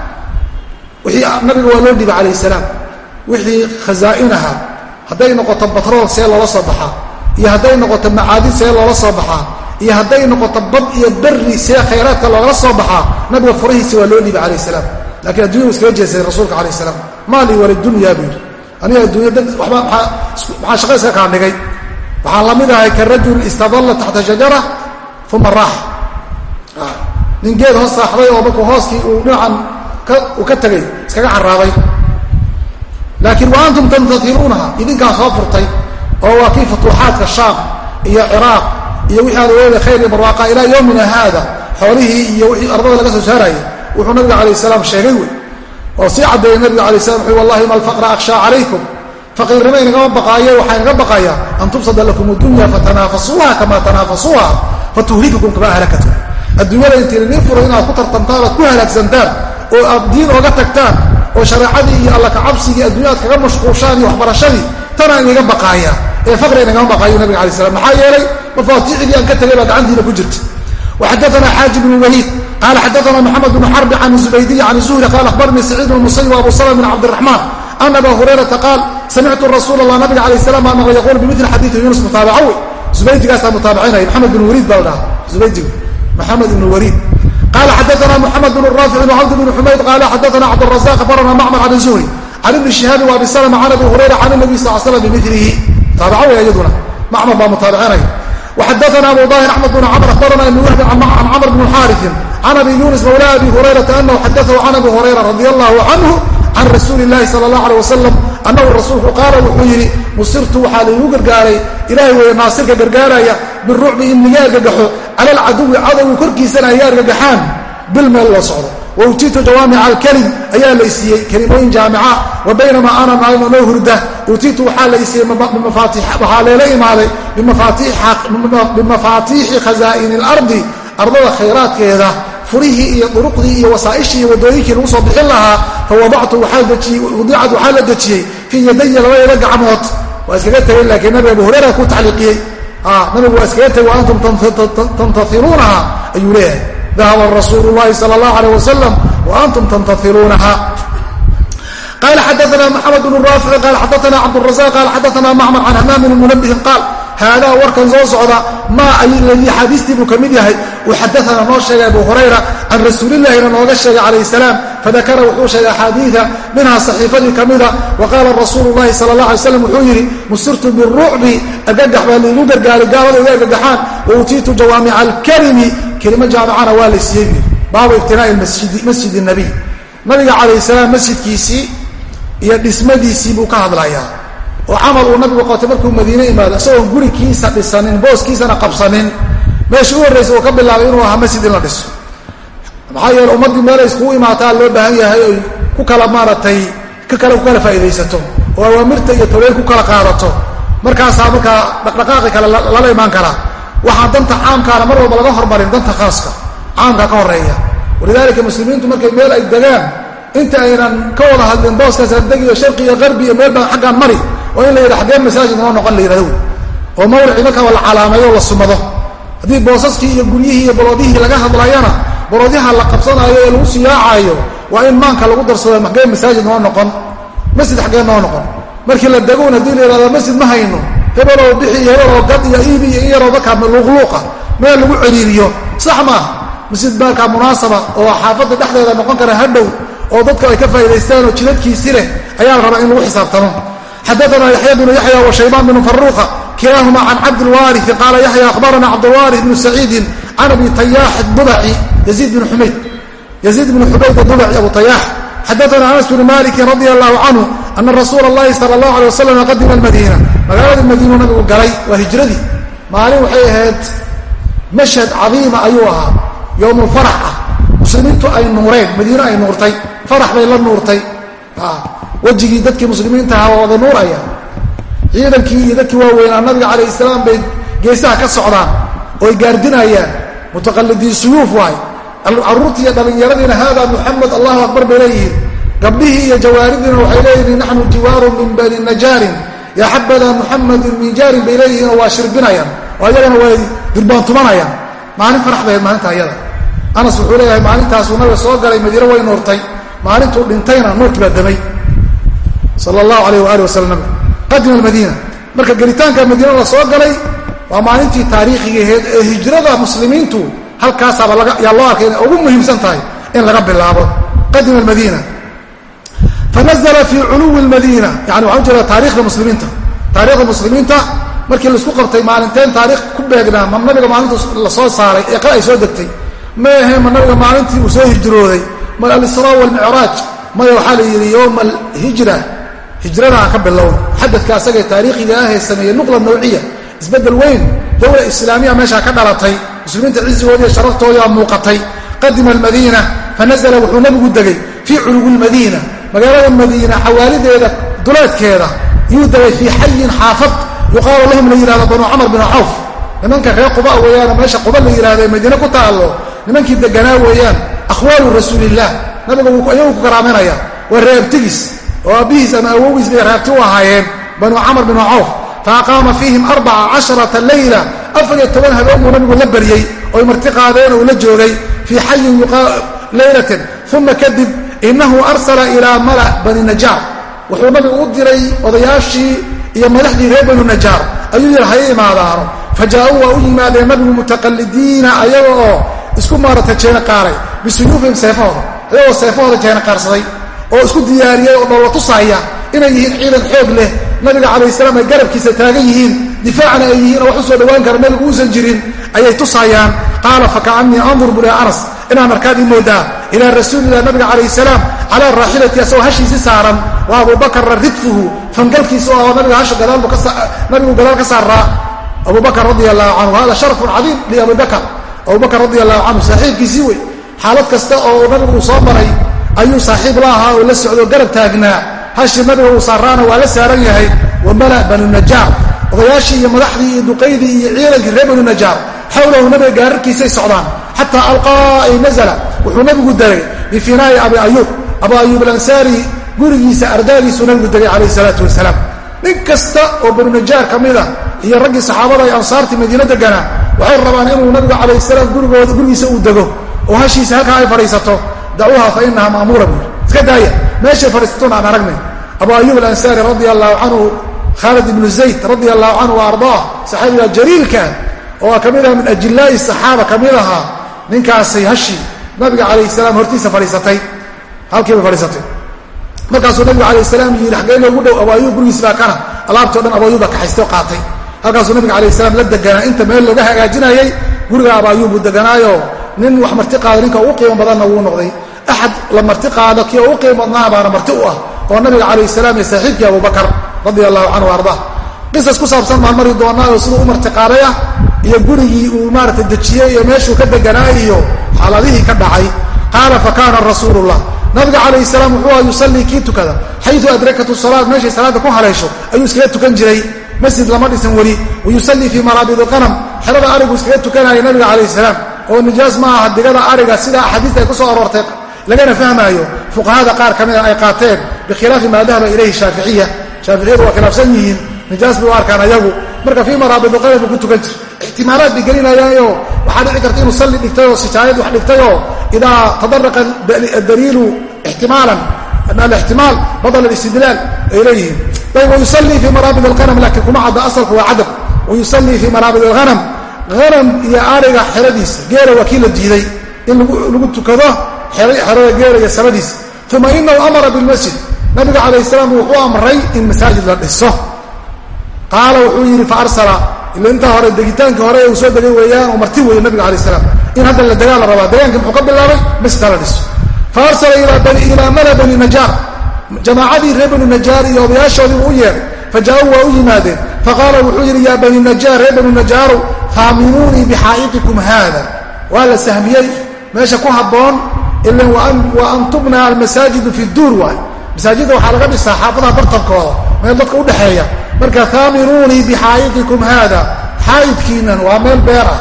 nabiga waa loo dhiba calayh salaam. Wixii khazaa'inaha hadday noqoto batrool see loola soo baxaa iyo hadday noqoto macaadid see loola soo baxaa iyo hadday noqoto bad iyo berri see khayraadka loogala soo baxaa nabiga furahiisi waa loo dhiba calayh salaam. Lakiin addunya u iskaga jeesaday rasuulka calayh salaam maalii walidunya buu yidhi. Aniga adduunya dad waba maxaa shaqa iska kaa dhigay. Waxaan la mid ahay ka rajul istadalla taxta shajara uma raax nin geed hoos saaxday oo markuu hooskii uu dhinacan ka tegay iskaga carraabay. Laakiin wa antum tantairuunaha idinkaa soo furtay oo waa kii futuuxaadka shaam iyo ciraaq iyo wixii aad khayr iyo barwaaqa ilaa yowmina haada xoolihii iyo wixii ardada laga soo saaraya wuxuu nabiga calayh salaam sheegay wey oo sii caddeeyey nabiga alay slam wuxuu wallahi ma alfaqra akhshaa calaykum. Faqiirnimo inagama baqaayo waxaa inaga baqaya an tubsada lakum dunya fatanaafasuuha kama tanaafasuuha fatuhlikukum kama ahlakatkum adduunyada intiina niin furo inaad ku tartamtaan oad ku halaagsantaan oo aad diin oga tagtaan oo shareecadii iyo alla kacabsigii addunya aad kaga mashquushaan iyo waxbarashadii tanaa inaga baqaaya ee faqri inagama baqaayo nabiga alay slam maxaa yeelay mafaatiixdii aan ka tegay baa gacantiina ku jirta waxadaana xaaji bnu waliid qaala xadaana maxamed bnu xarbi can zubaydiy can zuhri qaala akhbarnii saciid bn musayib abu salm bin cabdiraxmaan ana aba hurayrata qaal samictu rasuul allah nabiga alayh salam baa maqlay yaquul bimili xadiidi yunus mutaabaca wey zubaydigaasaa mutaabicinaya maxamed bn waliid baa la dhaha zubaydigu maxamed ibn waliid qala xadaana muxamed bn raafic bn cabd bn xumayd qaala xadaana cabdrazaq abarana macmar can zuhri can ibni shihaabi wa abi salma can abi hurayra can nabi sal slam bimilihi mutaabaca wey iyaduna macmar baa mutaabicinaya وxadثna abu ظاhir أحمد بن cمر أخبرna iبن وهب عن cمر بن xاriث عن أbي يuنس mولى أbي هريرةa أنه xadثه عن أbي هريرة رضي الله عنه can rasuuli اlahi sal اlahu alيه wasalam annahu rasuulku qaala wuxuu yidhi nusirtu waxaa laygu gargaaray ilahay weeye naasirka gargaaraya birucbi in niga argagaxo cala alcaduwi cadowgu korkiisana ay argagaxaan bil meel loo socdo wautiitu jawaamica alkalim ayaa la isiiyey kelimooyin jaamica wa baynamaa ana naaimo noo hurda utiitu waxaa la isiiyey waxaa leela imaaday bimafaatiixi khazaa'ini اlardi ardada khayraadkeeda furihii iyo duruqdii iyo wasaaishii iyo wadooyinkii lagu soo bixin lahaa fawadactu wudicad waxaa la dejiyey fii yadaya labadeeda gacmood waa iskaga tegay laakiin nabiga abu hurayra ku tacliiqiyey nabigu waa iskaga tegay wa antum tantairuunaha ayuu leeyahay. Dahaba rasuulu llahi sal اllahu alيh wasalam wa antum tantairuunaha qala xadaana maxamed bnu raafici qala xadaana cabdrazaq qala xadaana macmar can hamaam bn munabihin qaal haadaa warkan soo socda maa ladii xaadiistii buu ka mid yahay. Uu xadaana noo sheegay abu hurayra can rasuulilahina nooga sheegay calayh salaam fadakara wuxuu sheegay axaadiida minhaa saxiifadii ka mida wa qaala rasuulu llahi sala allah alay slam wuxuu yidhi musirtu birucbi agagax baa laigu gargaaray gaalada iga argagaxaan wa utiitu jawaamica alkalimi kelimo jaamicana waa la siiyey buu baabu ibtinaa'i masjidi nabiy nabiga calayh salaam masjidkiisii iyo dhismadiisii buu ka hadlayaa oo camal uu nabigu qabtay markuu madiine imaado isagoon gurikiisa dhisanin booskiisana qabsanin meesha u horraysa uu ka bilaabay masjid la maxaa yeele ummaddii meelay iskugu imaataa loo baahan yahay oy ku kala maaratay ku kala faa'iidaysato oo awaamirta iyo toleel ku kala qaadato. Markaasaa markaa dhaqdhaqaaqi kale lala imaan karaa. Waxaa danta caamkaana mar walba laga hormarin danta khaaska caamka ka horreeya walidaalika muslimiintu markay meel ay degaan inta aynan ka wada hadlin booskaas addegiyo sharqi iyo qarbi iyo meel baan xaggaan mari oo in la yidha xaggee masaajid noo noqon la yidhahdo. Oo mawricii markaa la calaameeyo la sumado. Haddii boosaskii iyo guryihii iyo baloodihii laga hadlayana baloodyaha la qabsanaayo ee lagu siyaacaayo waa in maanka lagu darsado xaggee masaajid noo noqon masjid xaggee noo noqon. Markii la dagoon haddii la yidhahdo masjid ma hayno hebeloo bixi iyo hebeloo gad iyo iibi iyo in yaroo dadkaa luuqluuqa meel lagu celiiriyo sax maaha masjid baalkaa munaasaba oo xaafadda dhexdeeda noqon kara hadhow oo dadku ay ka faa'idaystaan oo jidadkiisi leh ayaa la rabaa in lagu xisaabtamo. Xadaana yaxya bnu yaxya washaybaan bnu faruuqa kilaahuma can cabdilwaari qaala yaxya ahbarana cabdilwaari bnu saciidin can abi tayaax dubaci yaziid bn xumayd yaziid bnu xumayd adubaci abu tayaax xadaana anas bnu maliki radi allahu canhu ana rasuula اllahi sala اllahu alay wasalam qadima almadiina magaaladii madiinu nabigu galay waa hijradii maalin waxay ahayd mashhad cadiima ayuu ahaa yowmulfarax ah muslimiintu ay nuureen madiino ay nuurtay farax bay la nuurtay wejigii dadkii muslimiinta ahaa waa wada nuuraya ciidankii iyo dadkii waaweynaa nabiga calayh salaam mutaqallidiin suyuuf waay. Caruurtii iyo dhallinyaradiina haadaa muxamed allahu akbar bay leeyihiin. Gabdhihii iyo jawaaridiina waxay leeyihiin naxnu jiwaarun min bani najaarin yaa xabada muxamedin min jaarin bay leeyihiinoo waa shirbinayaan oo ayagana way durbaantumanayaan maalin farax bahayd maalinta ayada. Anas wuxuu leeyahay maalintaasuu nabiga soo galay madiine way nuurtay maalintuu dhintayna nuurkii baa damay. Sal allahu alayh waali wasalam qadima almadiina. Marka gelitaanka madiina la soo galay waa maalintii taariikhigaheed ee hijrada muslimiintu halkaasaaba yaa loo arkay inay ugu muhiimsan tahay in laga bilaabo. Qadima almadiina. Fanazla fii culuwi lmadiina yani waxaan ujeeda taarikhda muslimiinta. Taarikhda muslimiinta markii la isku qabtay maalinteen taarikh ku beegnaa ma nabiga maalinta la soo saaray ee qal ay soo degtay. Ma ahe ma nabiga maalintii uu soo hijrooday. Ma alisraa walmicraaj maya waxaa la yidhi yowma alhijra. Hijradaha ka bilowna xadadka asaga taariikhiga ahee sameeyey nuqla nawciya isbeddel weyn dowla islaamiya meeshaa ka dhalatay muslimiinta cizigoodiiyo sharaftoodiibaa muuqatay. Qadima almadiina fanazla wuxuu nabigu degay fii culuwi lmadiina magaalada madiina xawaalideeda duleedkeeda yuu degay fii xayin xaafad. Yuqaalu lahum la yihahdo banu camar binu cawf. Nimanka reer quba weeyaano meesha quba la yihahdo ee madiine ku taallo. Nimankii deganaa weeyaan akhwaalu rasuulilah nabiga ayagu ku karaaminaya waa reebtigiis. Oo aabbihiis ama awogiis bay reebti u ahaayeen banu camar binu cawf fa aqaama fiihim arbaca casharata leyla afar iyo toban habeen nabigu la baryey oy marti qaadeen oo la joogay fii xayin leylatan uma kadib inahu arsala ilaa mala bani najaar. Wuxuu nabigu u diray odayaashii iyo madaxdii reer banu najaar ayuu yidhi haya imaadaano fa jaa-uu waa u yimaadeen nabigu mutaqalidiina ayaga oo isku maaratay jeena qaaray bisuyuufihim seefahooda ayagoo seefahooda jeena qaarsaday oo isku diyaariyey oo dhowla tusaaya inay yihiin ciidan xoog leh nabiga calayh salaam ay garabkiisa taagan yihiin difaacna ay yihiin oo wax u soo kara nabigu uusan jirin ayay tusaayaan qaala fakacanii andur bule anas inaan markaad ii moodaa ilaa rasuulilah nabiga calayh salaam calaa raaxilati asagoo hashiisi saaran wa abuubakarra ridfuhu fangalkiisa oo nabiga hasha nabigu gadaal ka saaraa. Abubakar radia allahu canhu hada sharafun cadiim liabibakar abubakar radia allahu canhu saaxiibkiisii wey xaalad kasta oo nabigu soo maray ayuu saaxiib la ahaa oo la socdo garab taagnaa hashi nabiga uu saaraana waa la saaran yahay wamala banu najaar odayaashii iyo madaxdii iyo duqaydii iyo ciidankii reer banu najaar xawlahu nabiga gaararkiisay socdaan xataa alqaa ay nazla wuxuu nabigu degay bifinaa'i abi ayuub. Abu ayuub alansaari gurigiisa ardaagiisuu nabigu degay calayh salaatu wasalaam. Nin kasta oo banu najaar ka mid a iyo raggii saxaabada ay ansaartii madiino deganaa waxay rabaan inuu nabigu calayh salaam gurigiisa uu dego oo hashiisa halkaa ay fadhiisato dacuuha fa inaha ma'muura buuri iska daaya meeshay fadhiisatoon aan aragnay abu ayuub alansaari radia allahu canhu khaalid ibnu zayd radia allahu canhu wa ardaah saxaabiga jaliilka oo ka mid aha min ajilaa'i saxaaba ka mid ahaa ninkaasay hashi nabiga calayh salaam hortiisa fadhiisatay halkiibay fadhiisatay markaasuu nabiga calayh salaam yidhi xaggee loogu dhow abu ayuub gurigiis baa kana alaabtao dhan abu ayuub baa oo qaatay halkaasuu nabiga calayh salaam la deganaa inta meel looga hagaajinayay guriga abu ayuub uu deganaayo nin wax marti qaada ninka ugu qiimo badanna wuu noqday axad la marti qaado kii ugu qiimo badnaa baana marti u ah oo nabiga calayh salaam iyo saaxiibkii abubakar radia allahu canhu ardaa qisas ku saabsan baan mari doonaayo siduu u martiqaaday ah iyo gurigii uu maarata dejiyey iyo meeshuu ka deganaa iyo xaaladihii ka dhacay qaala fa kaana rasuulullah nabiga calayh salaam wuxuu aha yusallii kii tukada xayu adrakatu salaad meeshay salaadda ku haleesho ayuu iskaga tukan jiray masjid lama dhisan weli wayusallii fii maraabid lqanam xerada arigu iskaga tukanaya nabiga calayh salaam oo nijaas ma aha digada ariga sida axaadiista ay ku soo aroortay lagana fahmaayo fuqahada qaar ka mida ay qaateen bikhilaafi maa dahaba ilayhi shaaficiya shaaficiyadu waa khilaafsan yihiin nijaas bay u arkaan ayagu marka fii maraabidlqanam buu ku tukan jir ixtimaalaad bay gelinayaayo waxaa dhici karta inuu salli dhigtay sijaayad wax dhigtayoo idaa tadaraqa adaliilu ixtimaalan alixtimaal badal alistidlaal ay leeyihiin ayb wayusallii fii maraabid alqanam laakiin kuma cadda asalku waa cadab wayusallii fii maraabid alghanam hanam iyo ariga xeradiisa geela waa kii la diiday in lagu tukado xerada geela iyo samadiisa uma inahu amara bilmasjid nabiga calayh salaam wuxuu amray in masaajid la dhiso. Qaala wuxuu yidhi fa arsala. Ila intaa hore degitaanka hore uu soo degay weeyaan oo marti weeye nabiga alayh salaam. In hadda la degaan la rabaa. Degaanka muxuu ka bilaabay? Masjidka la dhiso. Fa arsala ilaa mala bani najaar jamaacadii reer bani najaar iyo odayaashoodii buu u yeedhay. Fa jaa-uu waa u yimaadeen. Faqaala wuxuu yidhi yaa bani najaar reer bani najaaru faaminuunii bixaa'iqikum haada. Waa la sahmiyey. Meesha ku habboon ilan wa an tubna almasaajidu fi duur waay masaajidda waxaa laga dhisaa xaafadaha bartankooda meel dadka udhexeeya marka faaminuunii bixaa'iqikum haada xaayidkiinan waa meel beer ah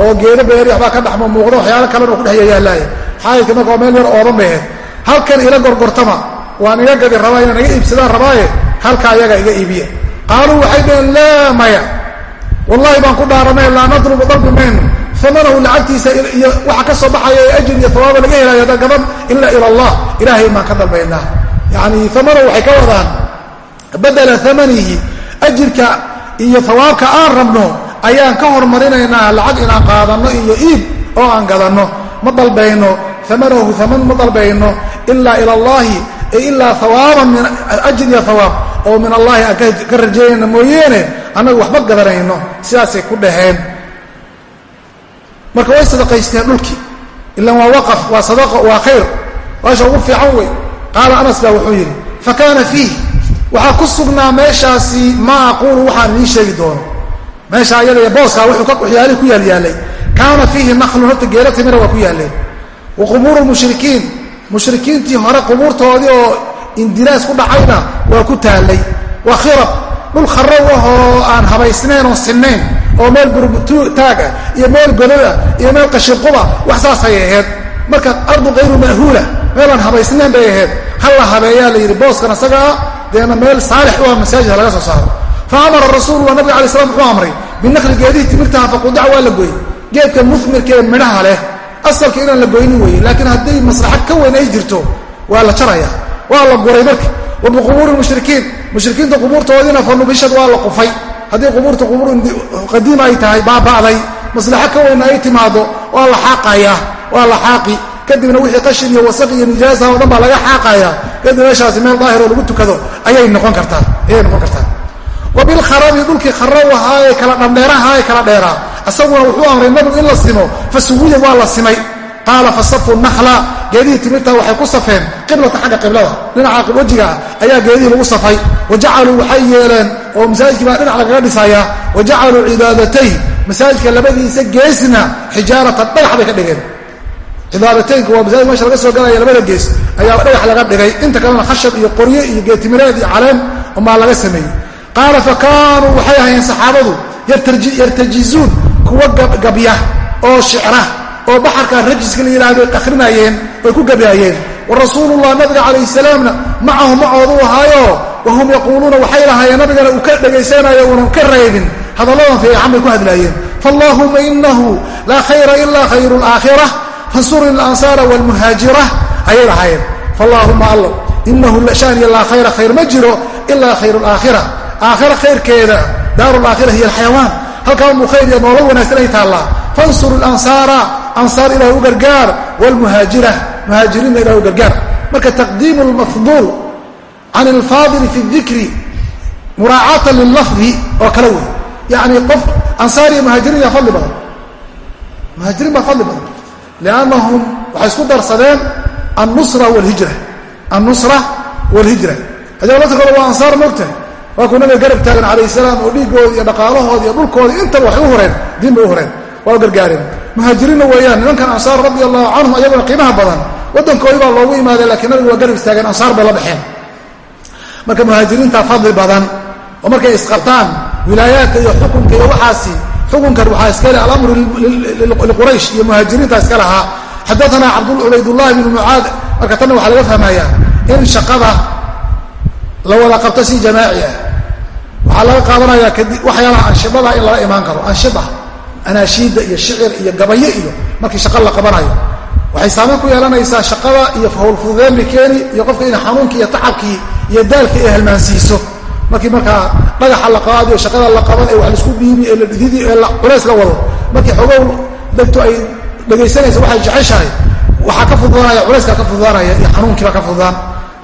oo geedo beeri waxbaa ka dhexma muuqda waxyaalo kalena ku dhex yayaalaaya xaayidka marka waa meel yar oodan ahayd halkan ila gorgortama waan iga gadi rabaa inaan iga iibsadaan rabaaye halka ayaga iga iibiya qaaluu waxay dhaheen laa maya. Wallahi baan ku dhaaranay laa nadlubu dalbi mayno amanahu lacagtiisa iyo waxa ka soo baxaya ee ajir iyo hawaaba laga helayo hadda gaban ila ila allah. Ilaahay baan ka dalbaynaa yani amanahu waxay ka wadaan badela amanihi ajirka iyo hawaabka aan rabno ayaan ka hormarinaynaa lacag inaan qaadanno iyo iib oo aan gadanno. Ma dalbayno amanahu aman ma dalbayno. Ilaa ila allahi ilaa hawaaban min ajir iyo hawaab oo min allahi aan ka rajeynayna mooyeene annagu waxba gadanayno. Sidaasay ku dhaheen marka way sadaqaysteen dhulkii. Ilan waa waqaf waa sadaqo waa khayr. Waasha ugu fiican wey. Qaala anas baa wuxuu yidhi fa kaana fiih waxaa ku sugnaa meeshaasi maa aquulu waxaan idiin sheegi doono. Meesha ayada booskaa waxyaalihi ku yaalyaalay kaana fiihi naklun horta geelo timira waa ku yaalleen. Wa qubuuru mushrikiin mushrikiintii hore qubuurtoodii oo indiraas ku dhacayna waa ku taallay. Wa khirab dhul kharrow ah oo aan habaysnayn oo sinnayn oo meel burtaag ah iyo meel godad ah iyo meel qashirquba wax saasay ahayd marka ardu kayru ma'huula meelaan habaysnayn bay ahayd hal la habeeyaa la yidhi booskan isagaa deena meel saalix u ah masaajidka laga soo saaro. Fa amara rasuulula nabiga alay slam wuxuu amray binakli geedihii timirtaha faqudaca waa la goy geedka muhmirkaee midhaha leh asalka inaan la goynin weeye laakiin hadday maslaxad ka weyn ay jirto waa la jaraya waa la guray marka. Wa biqubuuri mushrikiin mushrikiinta qubuurtoodiina fanubishad waa la qufay haddii qubuurta qubuur qadiima ay tahay baaba'day maslaxo ka weynna ay timaado waa la xaaqayaa waa la xaaqi. Kadibna wixii qashin iyo wasaq iyo nijaasaha o dhan baa laga xaaqayaa. Kadib meeshaasi meel daahiroo lagu tukado ayay noqon kartaa ayay noqon kartaa. Wa bilkharabi dhulkii kharaw ahaa ee kala dhandheeraha ee kala dheeraa. Isaguna wuxuu amray nabigu in la simo fasuwiya waa la simay qaala fasafu nakhla geedihii timirta waxay ku safeen qiblata xagga qiblada. Dhinaca wejigaa ayaa geedihii lagu safay. Wa jacaluu waxay yeeleen oo masaajidkii baa dhinac lagaga dhisaya wa jacaluu cibaadatayn. Masaajidka labadiisa geesna xijaaratan dhagax bay ka dhigeen. Cibaadataynku waa masaajid meesha laga soo galaya labada gees ayaa dhagax laga dhigay. Inta kalena khashab iyo qorye iyo geetimireed iyo caleen umaa laga sameeyey. Qaala fa kaanuu waxay ahayeen saxaabadu yartajizuun kuwa gabya oo shicra oo baxarka rajiska la yidhaahdo way ku gabyayeen wa rasuulullah nabiga calayh salaamna macahu macoodu ahaayo? Wa hum yaquuluuna waxay lahaayeen nabigana uu ka dhegaysanayo uunan ka reebin. Hadalladan fiican bay ku hadlaayeen. Faallahuma inahu laa khayra ilaa khayru laakhira fansur ilansaara wlmuhaajira ayay lahaayeen. Fallaahuma allow inahu shaniya laa khayra khayr ma jiro ilaa khayru laakhira aakhira khayrkeeda daaru laakhira hiya alxayawaan. Halkaa umuu khayr iyo noolo wanaagsan ay taallaa. Fansur ilansaara ansaar ilaah u gargaar wlmuhaajira muhaajiriinna ilah u gargaar. Marka taqdiimu lmafduul can alfaadili fi dikri muraacatan lilafdi oo kale wey yani qof ansaar iyo muhaajiriin yaa fadli badan. Muhaajiriin baa fadli badan. Liannahum waxay isku darsadeen annusra wlhijra annusra waalhijra ayago laftirkooda waa ansaar moogtahay waa kuu nabiga garab taagan calayh salaam oo dhiiggooda iyo dhaqaalahoodi iyo dhulkoodii intaba waxay u horeen diin bay u horeen waa gargaareen muhaajiriinna weeyaan nimankan ansaar radi allahu canhum ayaguna qiimaha badan. Waddankoodii baa loogu imaaday lakiin nabigu waa garab istaageen ansaar bay la baxeen. Marka muhaajiriinta fadli badan oo markay isqabtaan wilaayaadka iyo xukunka iyo waxaasi xukunkan waxaa iska le alamru liquraysh iyo muhaajiriinta iska lahaa. Xadaana cubaydullahi bnu mucaad marka tanna waxaa laga fahmaya in shaqada la wada qabto si jamaaci ah. Waxaa laga qaadanaya waxyaalaha anshidada in lala imaan karo anshida anaashiida iyo shicir iyo gabayo iyo markii shaqa la qabanayo. Waxay saameyn ku yeelanaysaa shaqada iyo howlfududeen bay keeni iyo qofka in xanuunkii iyo tacabkii iyo daalkii ay halmaansiiso. Markii markaa dhagaxa la qaadiyo shaqada la qaban ee wax la isku dhiibi ee la dhididi ee culays la wado. Markii xogow degtu ay dhegaysanaysa waxay jeceshahay. Waxaa ka fududaanaya culayskaa ka fududaanaya iyo xanuunkiibaa ka fududaan.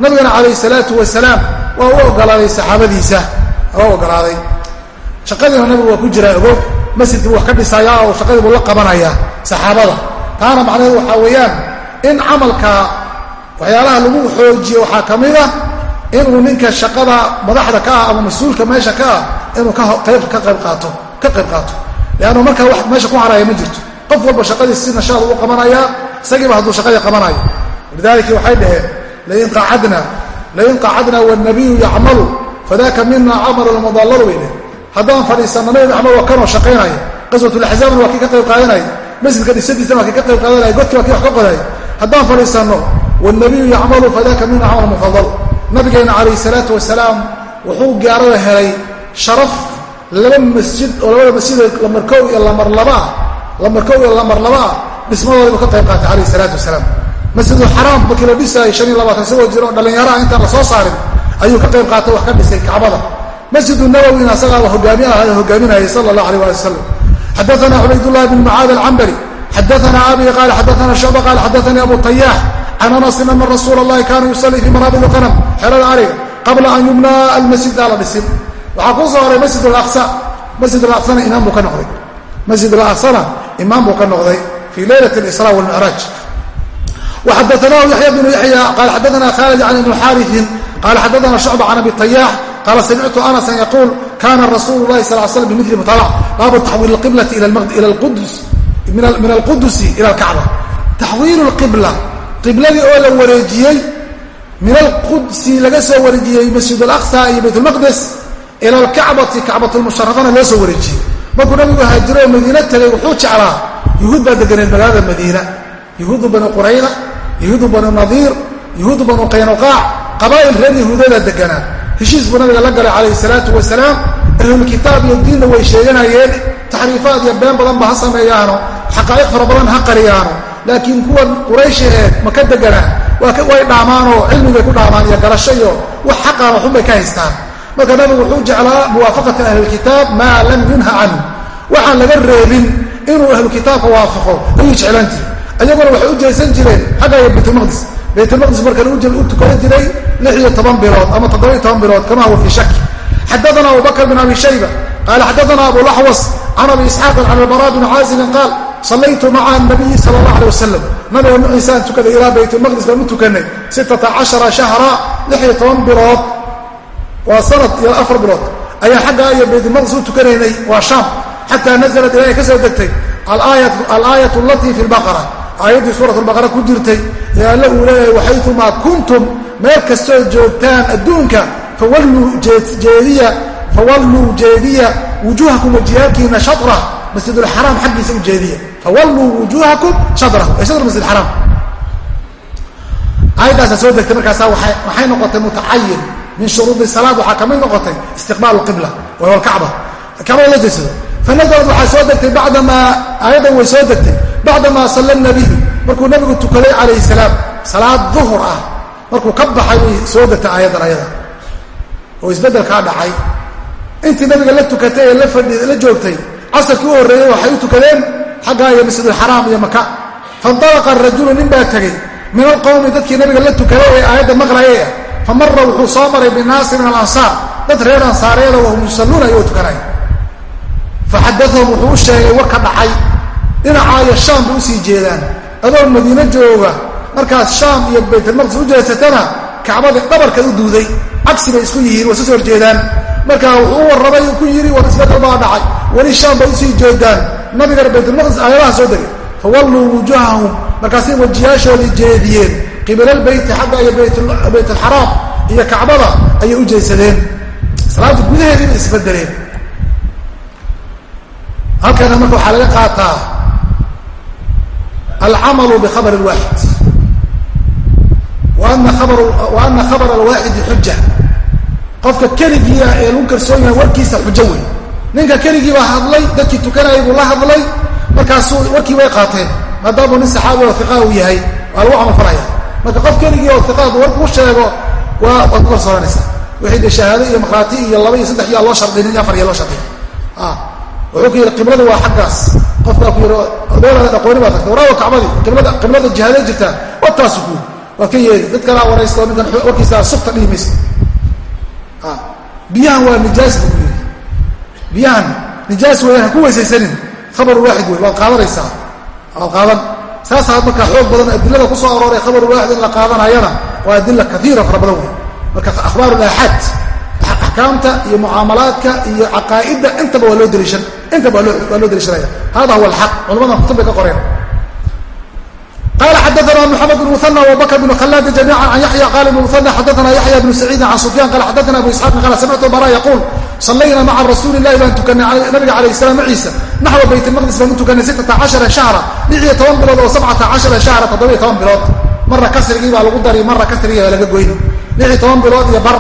Nabigana calayhi salaatu wasalaam waa u ogolaaday saxaabadiisa waa ogolaaday. Shaqadiina nabigu waa ku jiraa ogow masjidkii wax ka dhisaya oo shaqadii buu la qabanaya saxaabada. Taana macnaheedu waxaa weeyaan in camalka waxyaalaha lagu xoojiyo waxaa ka mid ah inuu ninka shaqada madaxda ka ah ama mas'uulka meesha ka ah inuu ka qayb qaato leannu markaa wax meesha ku haraya ma jirto. Qof walba shaqadii si nashaad ugu qabanayaa isagiiba hadduu shaqadii qabanayo. Walidaalika waxay dhaheen lain qacadna wanabiyu yacmalu fadaka mina camalu lmudallalu bay dheheen haddaan fadhiisanno nabi maxamed waa kanoo shaqaynaya qaswatulaxzaabna waa kii ka qayb qaadanaya masjidka dhisadiisana waa kii ka qayb qaadanaya godkii waa kii wax ka qodaya haddaan fadhiisanno wanabiyu yacmalu fadaka mina camal mufadal nabigeena calayh salaatu wasalaam wuxuu gaarada helay sharaf laba masjid oo labada masjidoo lamarkow iyo lamarlabaah lamarkow iyo lamarlabaah dhismadoodiibu ka qayb qaatay calayh salaatu wasalaam masjidulxaraam markii la dhisaayay shan iyo labaatan sagoo jiro oo dhallinyaraha intaan la soo saarin ayuu ka qayb qaatay wax ka dhisay kacbada masjidu nawowina asagaa hogaami ah hogaaminayay sala allah alay ali wasalam xadaana cubaydullahi bn mucaad alcambari xadaana abi qaala xadaana shucba qaala xadaanii abu tayaax can anasin ana rasuula allahi kaana yusallii fii manaabid lqanam xerada ariga qabla an yubnaa almasjid aa la dhisin waxaa kuu soo horay masjid alaqsa masjid alaqsana imaam buu ka noqday. Masjid alaqsana imaam buu ka noqday fii leylat alisra walmicraaj waxadaanahu yaxya bnu yaxya qaala xadaana khalid can ibni xaariin qaala xadaana shucba can abi tayaax qaala samictu anasan yaquul kana rasuulu lahi sal slam bimili mutaabac baabu taxwiil اqiblati min alqudusi ila alkacba taxwiilu lqibla qibladii oo la wareejiyey min alqudsi laga soo wareejiyey masjid alaqsa iyo bayt lmaqdes ila alkacbati kacbatulmusharafana loo soo wareejiyey markuu nabigu haajiro oo madiina tagay wuxuu jeclaa yuhuud baa deganeed magaalada madiina yuhuudu banu qurayda yuhuudu banu nadiir yuhuudu banu qaynuqaac qabaa'il reer yahuudada deganaa heshiis buu nabiga la galay calayhi salaatu wasalaam ahlulkitaab iyo diinna way sheeganayeen taxriifaad iyo been badan ba ha sameeyaano xaqaa'iq fara badan ha qariyaano laakiin kuwan quraysha ee maka deganaa way dhaamaanoo cilmibay ku dhaamaan iyo galasho iyo wax xaqaan waxunbay ka haystaan. Marka nabigu wuxuu jeclaa muwaafaqata ahlilkitaab maa lam yunha canhu. Waxaan laga reebin inuu ahlukitaabka waafaqo ayuu jeclaan jire ayaguna waxay u jeesan jireen xaggayo baytulmaqdis baytulmaqdis markan u tukan jiray lix iyo toban bilood ama toddoba-iyo toban bilood kama huwa fii shaki xadaana abubakr bin abi shayba qaala xadaana abu laxwas can abi isxaaq can albara bni caazibin qaal sallaytu maca nabiyi sala allah alay wasalam nabiga maciisaan tukaday ilaa baytulmaqdis baan u tukanay sittata cashara shahra lix iyo toban bilood. Waa sanad iyo afar bilood. Ayaan xaggaa iyo baytulmaqdis u tukanaynay waa shaam. Xataa nazalat ilaahay ka soo degtay alaayat alatii fi lbaqara aayaddii suurat lbaqara ku jirtay ee alle uu leeyahay waxaytumaa kuntum meel kastoo joogtaan adduunka fawalluu jeediya wujuuhakum wajiyaalkiina shatra masjidulxaraam xaggiisa u jeediya fawalluu wujuuhakum shatrahu ay shatra masjid xaraam. Soo degtay markaasaa waxay noqotay mutacayin min shuruudi salaad waxaa ka mid noqotay istiqbaalu qibla wahuwa alkacba kacbada loo jeedsado fanazlat waxaa soo degtay bacdamaa aayaddan way soo degtay bacdamaa salla nabiyu markuu nabigu tukaday calayhi salaam salaad duhur ah markuu ka baxay way soo degtay aayaddan ayada oo isbeddelkaa dhacay intii nabiga la tukatay ee la joogtay casarkii u horreeyey waxay u tukadeen xaggaa iyo masjidulxaraam iyo maka faindalaqa rajulu nin baa tegey min alqowmi dadkii nabiga la tukaday ee aayadda maqlayay ah fa mara wuxuu soo maray binaasi min dad reer ansaareeda wahum faxadaahum wuxuu u sheegay warka dhacay. dhinacaayo shaam bay u sii jeedaan adoo madiino jooga markaad shaam iyo baytulmaqdis u jeesatana kacbadii dhabarkeed u duuday cagsi bay isku yihiin way isu soo horjeedaan markaa wuxuu u warramay ku yidhi war isbeddel baa dhacay. weli shaam bay u sii jeedaan nabigana baytulmaqdis aayadaha soo degay. fawalluu wujuhahum markaasay wajiyaashoodii jeediyeen qibalalbeyti xagga iyo baytalxaraam iyo kacbada ayay u jeedsadeen salaada gudaheediiba isbedeleen halkana marka waxaa laga qaataa alcamalu bikhabr اlwaaxid wa ana khabr alwaaxidi xuja qofka keligiia ee lagu kalsoon yahay warkiisa xujo wey ninka keligii baa hadlay dadkii tukanayay buu la hadlay markaasuu warkii way qaateen. Maadaamuu nin saxaabi oo iqa uu yahay waa lagu camalfalaya. Marka qof keligii oo iqaad warkuu sheego waa waad ku kalsoonanaysaa wixii de shahaado iyo maqraati iyo laba iyo saddex yaa loo shardinin afar iya loo shardin wuxuu ku yidhi qiblada waa xaggaas. Qofkaa ku yidhi odeelaada aqooni baa tagtay. Waraawa kacbadii qiblada jihaadee jirtaa wataasu ku waad ka yeedi dad kalaa waraysto ninkan warkiisa sufta dhihi maysa. Biyahan waa nijaas buu ku yidhi biyahan nijaas weeyaan ha ku weysaysanin. Khabar waaxid wey waad qaadanaysaa. Waad qaadan. Saasaa markaa xoog badan adilada ku arooray khabar waaxid in la qaadanayana waa adila kaiira fara badan wey marka akhbaar aaxaad axkaamta iyo mucaamalaadka iyo caqaa'idda intaba waa loo daliishan intaba waa loo daliishanaya. Hada huwa alxaq culamadan kutub bay ka qoreen. Qala kasrigii baa lagu dari marra kasrigii baa laga goyni. Lix iyo toban bilood iyo bar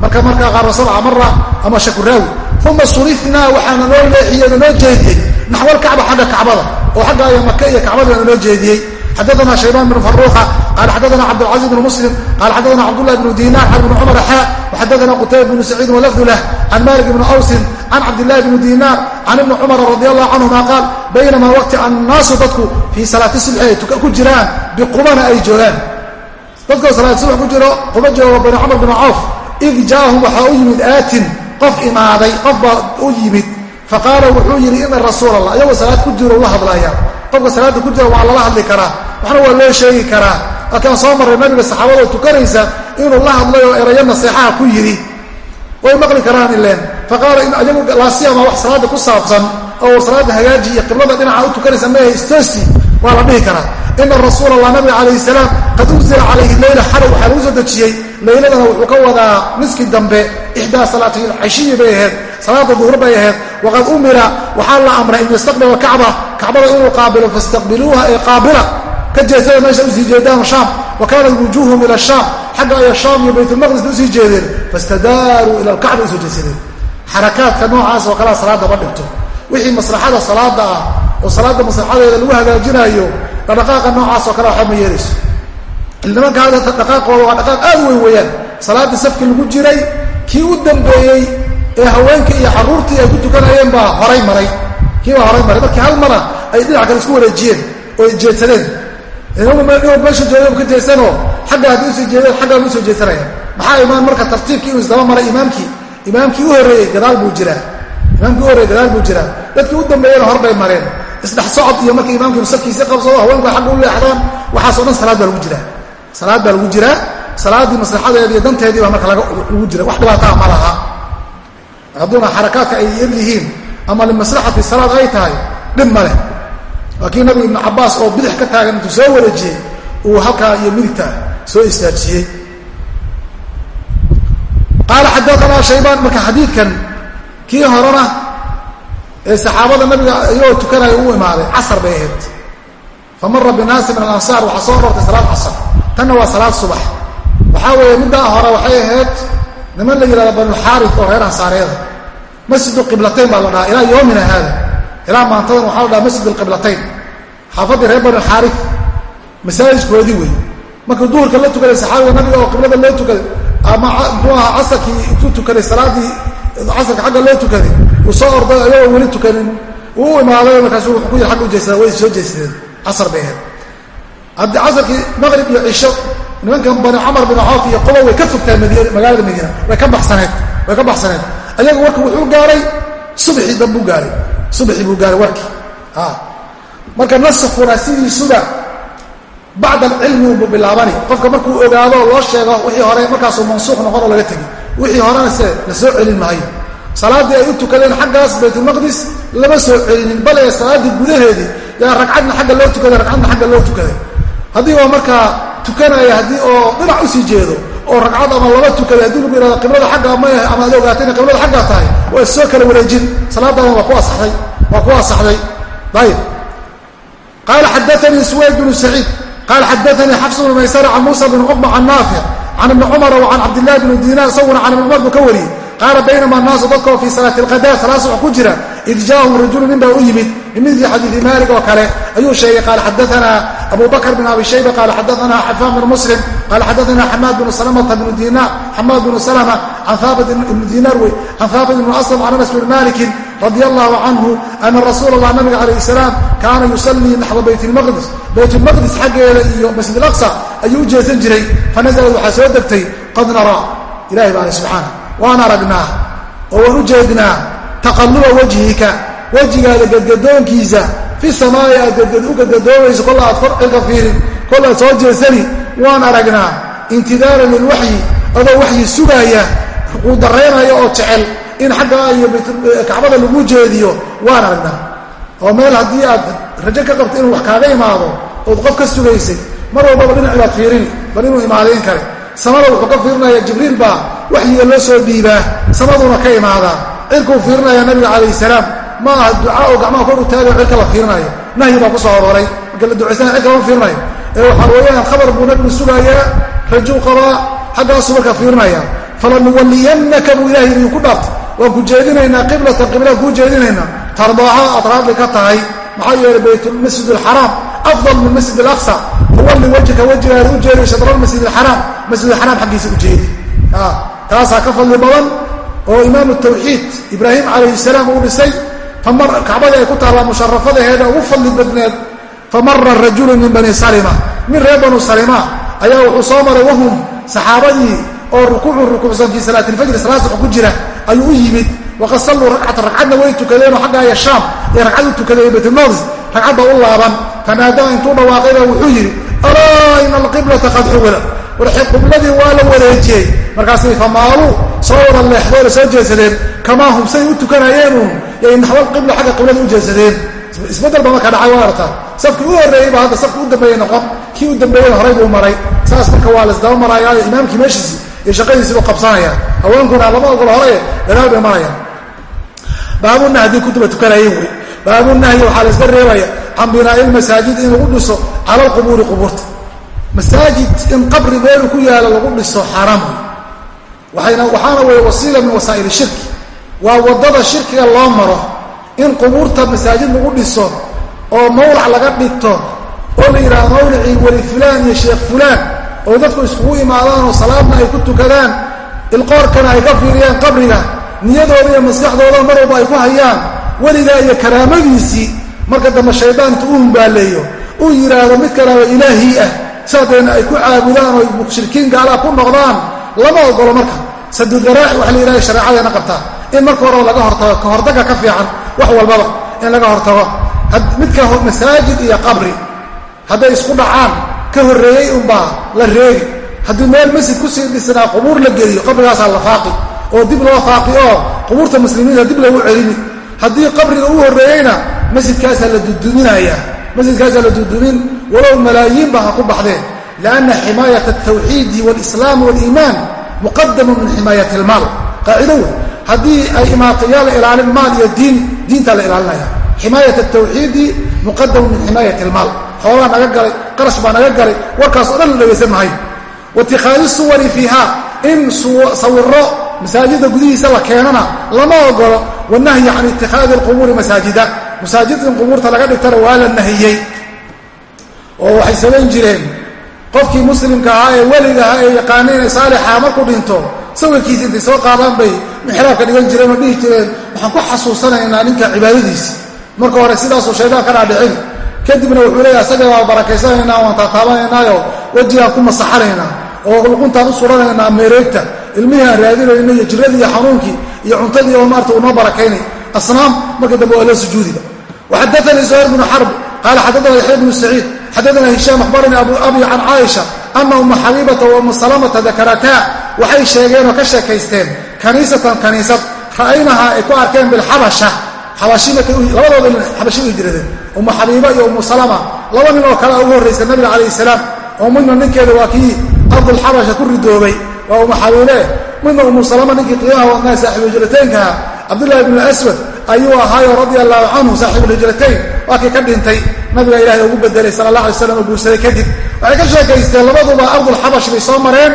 marka markaa qaarna sabca mara ama shakuraawi uma surifnaa waxaana noo leexiyey na noo jeediyey naxwalkacba xagga kacbada oo xagga iyo maka iyo kacbada baana noo jeediyey xadaana shaybaan bn faruuqa qaala xadaana cabdاlcaزiz bn muslim qala xadaana cabdالlahi bn dinar an bn cumar xa waxadaana qutayba bn saciidin walafdu lah can malik bn awsin can cabdillahi bn dinar can ibni cumara radi allahu canhuma qaal baynamaa waqti annaasu dadku fii salaati subxi ay ku jiraan biqubana ay joogaan dadkoo salaat subax ku jiro quba jooga bani cumar bn cawf id jaahum waxaa u yimid aatin qof imaaday qof baa u yimid. faqaala wuxuu yidhi ina rasuul allah iyagoo salaad ku jiro la hadlaya qofka salaada ku jira waa lala hadli karaa waxna waa loo sheegi karaa laakiin soo marray nabiga saxaabadoo tukanaysa inuu la hadlay oo erayo naseexaha ku yidhi way maqli karaan ileen faqaala in ayagu laasiyama wax salaada ku saabsan. oo salaada hagaaji iyo qiblada dhinaca u tukanaysa ma istoosi waa la dhihi karaa ina rasuul allah nabiga calayhi lagu soo dejiyey layladana wuxuu ka wadaa niski dambe ixdaa salaatay cashiyi bay ahayd salaada duhur bay ahayd. Waqad umira waxaa la amray an yastaqbila kacba. Kacbada inuu qaabilo fastaqbiluuha ee qaabila. Ka jeesada meesha u sii jeedaan shaam. Wa kaanat wujuuhum ila shaam. Xagga aya shaam iyo baytulmaqdisna u sii jeedeen. Fastadaaruu ila alkacba u soo jeesadeen. Xarakaadka noocaas oo kalea salaada ma dhigto wixii maslaxada salaada ah oo salaada maslaxadeeda lagu hagaajinayo dhaqaaqa noocaas oo kale waxba ma yeelayso nimanka hadda dhaqaaqooda waa dhaqaaq aad weyn weeyaan. Salaaddii safkii lagu jiray kii u dambeeyey ee haweenkii iyo carruurtii ay ku tukanayeen baa horay maray. Kii baa horay maray. Markii hal mara ay dhinac kale isku wareejiyeen oo ay jeedsadeen. Meesha jooga ka jeesanoo xagga haddii u sii jeedeen xaggaan u soo jeesanayaan maxaa imaan marka tartiibkii inuu isdaba maray imaamkii? Imaamkii u horreeyey gadaal buu jiraa. Imaamkii u horreeyey gadaal buu jiraa. Dadkii u dambeeyena hor bay mareen. Isdhex socod iyo marka imaamkiinu safkiisii qabsado haweenku xagga u leexdaan waxaasoo dhan salaad baa lagu jiraa salaad baa lagu jiraa salaaddii maslaxadeedi iyo danteedii baa marka lagu jira. Wax dhibaataa ma laha. Hadduuna xarakaadka ay yar yihiin ama limaslaxati salaad ay tahay dhib ma leh. Waa kii nabiga ibnu cabaas oo bidix ka taagan intuu soo wareejiyey uu halkaa iyo midigta soo istaajiyey. Qaala xadaanaa shaybaan marka xadiidkan kii horena ee saxaabada nabiga iyagoo tukanaya u imaaday casar bay ahayd. Famara binaasi min alansaar waxaa soo rortay salaad casar tanna waa salaad subax. Waxaa weeye middaa hore waxay ahayd niman la yidhahdo banulxaaris oo reer ansaareeda masjidu qiblatayn baa la dhahaa ilaa yoomina haada. Ilaa maantadan waxaa la dhaha masjid alqiblatayn xaafaddii reer banulxaaris masaajidkoodii wey markuu duhurka la tukaday saxaabiga nabiga oo qiblada loo tukaday ama muxuu ahaa casarkii intuu tukaday salaadii casarka xagga loo tukaday uu soo orday ayagoo weli tukanin uu u imaaday markaasu wuxuu ku yidhi agga u jeesadaan way soo jeesadeen casar bay ahayd haddii casarkii maqrib iyo cisho nimankan bani camar bin coof iyo qoba way ka fogtahay magaalada madiina way ka baxsaneed way ka baxsaneed. Ayagu warku wuxuu gaaray subxii dambuu gaaray subxii buu gaaray warkii. Marka nasakuna sidiisuba bacd alcilmi unbuu bilaabani. Qofka markuu ogaado oo loo sheego wixii hore markaasuu mansuuq noqon oo laga tegi. Wixii horena se la soo celin maayo. Salaaddii ay u tukadeen xaggaas baytulmaqdis lama soo celinin bal ee salaaddii gudaheedii yaa ragcadna xagga loo tukaday ragcadna xagga loo tukaday haddii oo markaa tukanaya haddii oo dhinac u sii jeedo oo ragcad ama laba tukaday haddii lagu yihahdo qiblada xagga ma ama ad ogaatay inay qiblada xaggaa tahay waa soo kala wareejin. Salaaddaana waa ku asaxday waa ku asaxday. Ayib qaala xadaanii suwayd bnu saciid qaala xadaanii xafs bnu maysara can muusa bn cuqba can naafic can ibni cumara wa cabdillahi bni diinaar isaguna can ibni cumar buu ka wariyey. Qaala baynama naasu dadkoo fii salaati alqada salaad subax ku jira id jaahum rajulu nin baa u yimid bimidli xadiidi maalik oo kale ayuu sheegay. Qaala xadaanaa abu bakr bin abi shayba qaala xadaanaa xafaan bn muslim qaala xadaanaa xamaad bnu salamata bnu diinaar xamaad bnu salama can haabit ibnu diinaar wey can haabit ibnu aslam can anas bn malikin radi allahu canhu ana rasuula allah nabiga calayh salaam kaana yusallii naxwa bayt lmaqdis baytulmaqdis xaggeeda iyo masjid alaqsa ayuu u jeesan jiray fanazalad waxaa soo degtay qad naraa ilahi baale subxaana waan aragnaa oo waan u jeednaa taqalluba wajhika wejigaada gadgadoonkiisa fi samaa'i aad u gadgadoomayso kolla aad kor cilka fiirin kolla aad soo jeesani waan aragnaa intidaaran lilwaxyi adoo waxyi sugaaya uu daraynaya oo jecel in xaggaa iyo kacbada lagu jeediyo waan aragnaa oo meel haddii aad rajo ka qabto inuu wax kaaga imaado ood qof ka sugaysay mar walbaba dhinaci baad fiirini bal inuu imaadayn kare samada wuxuu ka fiirinaya jibriil baa waxyiga loo soo dhiibaa samaduuna ka imaadaa cirkuu fiirinaya nabiga calayh salaam ma aha ducaa oo gacmaha kor u taagayo cirka la fiirinayo. Nahyi baa ku soo arooray marka la ducaysana cirka lama fiirinayo. Ee waxaa weeyaan khabar buu nabigu sugayaa rajuu qabaa xaggaasuu marka fiirinaya falanuwalliyannaka buu ilahay idinku dhaartay waan ku jeedinaynaa qiblatan qiblaan kuu jeedinaynaa. Tardaaha aad raadli ka tahay. Maxaa yeelay baytmasjid alxaraam afdal min masjid alaqsa fawalli wajhka wejigaada u jeeday shadra masjid alxaraam masjid alxaraam xaggiisa u jeedi. Taasaa ka fadli badan oo imaamu tawxiid ibraahim calayhi salaam uu dhisay kacbadii ay ku taallaa musharafadaheeda ugu fadli badneed famara rajulu min bani salima min reer banu salima ayaa wuxuu soo maray wahum saxaabadii oo rukuucu rukuucsan fii salaati lfajri salaad subax ku jira ayuu u yimid waqad salluu ragcata ragcadna way tukadeenoo xaggaaya shaam ee ragcad u tukadeen baytulmaqdis ragcadba u laaban fanaadaa intuu dhawaaqayba wuxuu yidhi alaa ina alqiblata qad xuwila war qibladii waa la wareejiyey markaasay soo wada leexdoola soo jeedsadeen kamaa hum say u tukanayeenuun yay naxwal qibla xagga qiblada u jeedsadeen isbeddel ba marka dhacay waa artaa safkii u horreeyey ba hadda safkii u dambeeyey noqon kii u dambeeyena horay buu maray. Saas marka waa laisdaba marayaayo imaamkii meeshiisii iyo shaqadiisii buu qabsanaya. Haweenkuna lama ogol hore dagaal bay marayaan. Baabunah haddii kutuba tukanayeen wey. Baabunahyi waxaa la iska reebaya can binaa'i lmasaajid in lagu dhiso cala alqubuuri qubuurta. Masaajid in qabri meelu ku yaalo lagu dhiso xaaraam wey waxaana weeye wasiila min wasaa'il shirki. Waa waddada shirkiga loo maro in qubuurta masaajid lagu dhiso oo mawlac laga dhigto oo la yidhahdo mawlicii weli fulaan iyo sheekh fulaan oo dadku iskugu imaadaan oo salaadna ay ku tukadaan ilqoorkana ay ka fiiriyaan qabriga niyadooda iyo maskaxdooda mar walba ay ku hayaan weligaa iyo karaamadiisii marka dambe shaydaantu u humbaaleeyo uu yidhaahdo mid kalaaba ilaahii ah saadeena ay ku caabudaan oo mushrikiin gaalaa ku noqdaan lama ogolo marka. Sadudaraaci waxa la yidhahda shareecadeena qabtaa in marka horeba laga hortago ka hortaga ka fiican wax walbaba in laga hortago. Midka masaajid iyo qabri. Hadday isku dhacaan ka horreeyey unbaa la reegi. Haddii meel masjid ku sii dhisnaa qubuur la geliyo qabrigaasaa la faaqi. Oo dib loo faaqi oo qubuurta muslimiinta dib lagu celini. Haddii qabriga u horreeyeyna masjidkaasaa la duduminayaa masjidkaasaa la dudumin walow malaayiinba ha ku baxdeen lianna ximaayat altawxiidi walislaam waliimaan muqadamu min ximaayat ilmaal qaacido wey haddii ay imaato yaa la ilaalin maal iyo diin diintaa la ilaalinaya ximaayat altawxiidi muqadamu min ximaayat ilmaal xoolaa naga galay qarash baa naga galay warkaas o dhan la dhegaysan mahay waitikaadi suwari fiiha in sawiro masaajidda gudihiisa la keenana lama ogolo wanahyi can itikaadi alqubuuri masaajida masaajid in qubuurta laga dhigtana waa la nahiyey oo waxay samayn jireen qofkii muslimka ahaa ee weliga ahaa ee yaqaaneen saalixa markuu dhinto sawirkiisi intay soo qaadaan bay mixraabka dhigan jireen oo dhihi jireen waxaan ku xasuusanaynaa ninka cibaadadiisi marka hore sidaasuu shaydaan ka dhaadhicin. Kadibna wuxuu leeyahay asaga baa barakaysanaynaa waan taataabanaynaayoo wejigaan ku masaxanaynaa oo luquntaan u suranaynaa meereegta ilmihii aan raadinayno iyo jiradii iyo xanuunkii iyo cuntadii oo maarta uu noo barakaynay. Asnaam marka dambe waa loo sujuudiba waxadaanii zuhayr bnu xarb qaala xaddaana yaxya bnu saciid xaddaana hishaam akhbarani abu abi can caaisha ana uma xabiibata wa uma salamata dakarataa waxay sheegeen oo ka sheekaysteen kaniisatan kaniisad ra'aynahaa ay ku arkeen bilxabasha labadooda xabashi bay jiradeen umu xabiiba iyo umu salama laba nin oo kalea ugu horraysa nabiga calayh salaam oo midna ninkeeda waa kii ardulxabasha ku ridoobay waa umu xabiibe midna umu salama ninkii qiimaha wadnaa saaxiibulhijrateenkaha cabdullahi bnu aswad ayuu ahaayo radia allahu canhu saaxiibulhijratayn waa kii ka dhintay nabiga ilahay ugu bedelay sala allah alay slam oo guursaday kadib waxay ka sheekaysteen labaduba ardulxabash bay soo mareen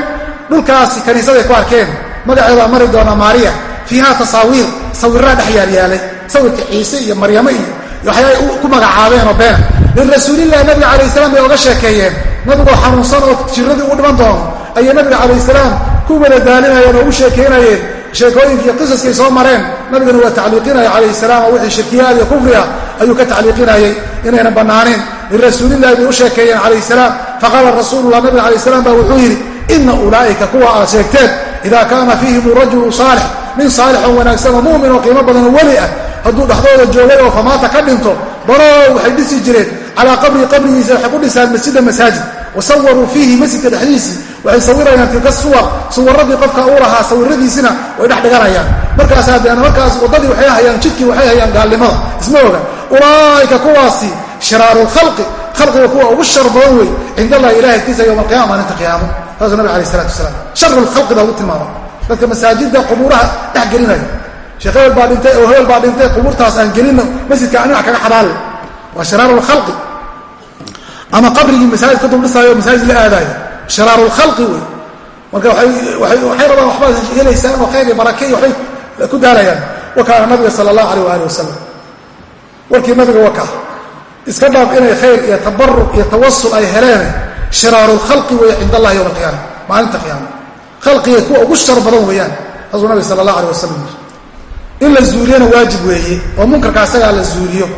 dhulkaasi kaniisaday ku arkeen. Magaceedaa mari doona maariya. Fiiha tasaawiir sawiraa dhex yaalyaalay sawirka ciise iyo maryamo iyo waxyaay ku magacaabeenoo beena lirasuulillahi nabiga calayh salaam bay oga sheekeeyeen. Nabigoo xanuunsan oo jiradii u dhiman doono ayay nabiga calayh salaam ku wadadaalinayeen oo u sheekaynayeen sheekooyinkiiyo qisaskay soo mareen. Nabigana waa tacliiqinaya calayhi salaam oo wixii shirkiyaad iyo kufriga ayuu ka tacliiqinayay inaynan bannaaneen. Lirasuulillahi bay u sheekeeyeen calayh salaam. Faqaala rasuulullah nabiga calayh salaam baa wuxuu yidhi ina ulaa'ika kuwa aad sheegteen ida kaana fiihim rajulu saalix nin saalixoo wanaagsan oo mu'min oo qiimo badan oo weli ah hadduu dhexdooda joogay oo famaata ka dhinto banoo waxay dhisi jireen calaa qabrii qabrigiisa waxay ku dhisaan masjida masaajid wa sawaruu fiihi masjidka dhexdiisii waxay sawirayaan tilka suwar suwaradii qofka uu lahaa sawiradiisina way dhex dhiganayaan markaasaa deena markaas waddadii waxay hayaan jidkii waxay hayaan gaalnimada isma oga ulaa'ika kuwaasi shiraaru lkhalqi khalqiga kuwa ugu shar badan wey cind allahi ilahi agtiisa yowma alqiyama maalinta qiyaamo. Saasuu nabig alayh isalatu wasalaam sharu lkhalqi baa ugu tilmaama dadka masaajidda qubuuraha dhex gelinaya. Sheekh hebel baa dhintay oo hebel baa dhintay qubuurtaas aan gelino masjidka aan dhinac kaga xabaalle waa shiraaru lkhalqi ama qabrigii masaajid ka duldhisaayo masaajid la aadaayo shiraaru lkhalqi wey marka waxay rabaan waxbaad helaysaan oo khayr iyo barake iyo waxbay ku daalayaan. Wa kaana nabiga sala allahu alayh waali wasalam warkii nabiga waka iska dhaaf inay khayr iyo tabaruk iyo tawasul ay heleen shiraaru lkhalqi weeye cind allahi yowma alqiyaama maalinta qiyaama. Khalqiga kuwa ugu shar badan weeyaan saasuu nabig sala allah alay wasalam in la zuuliyana waajib weeye oo munkarka la zuuliyo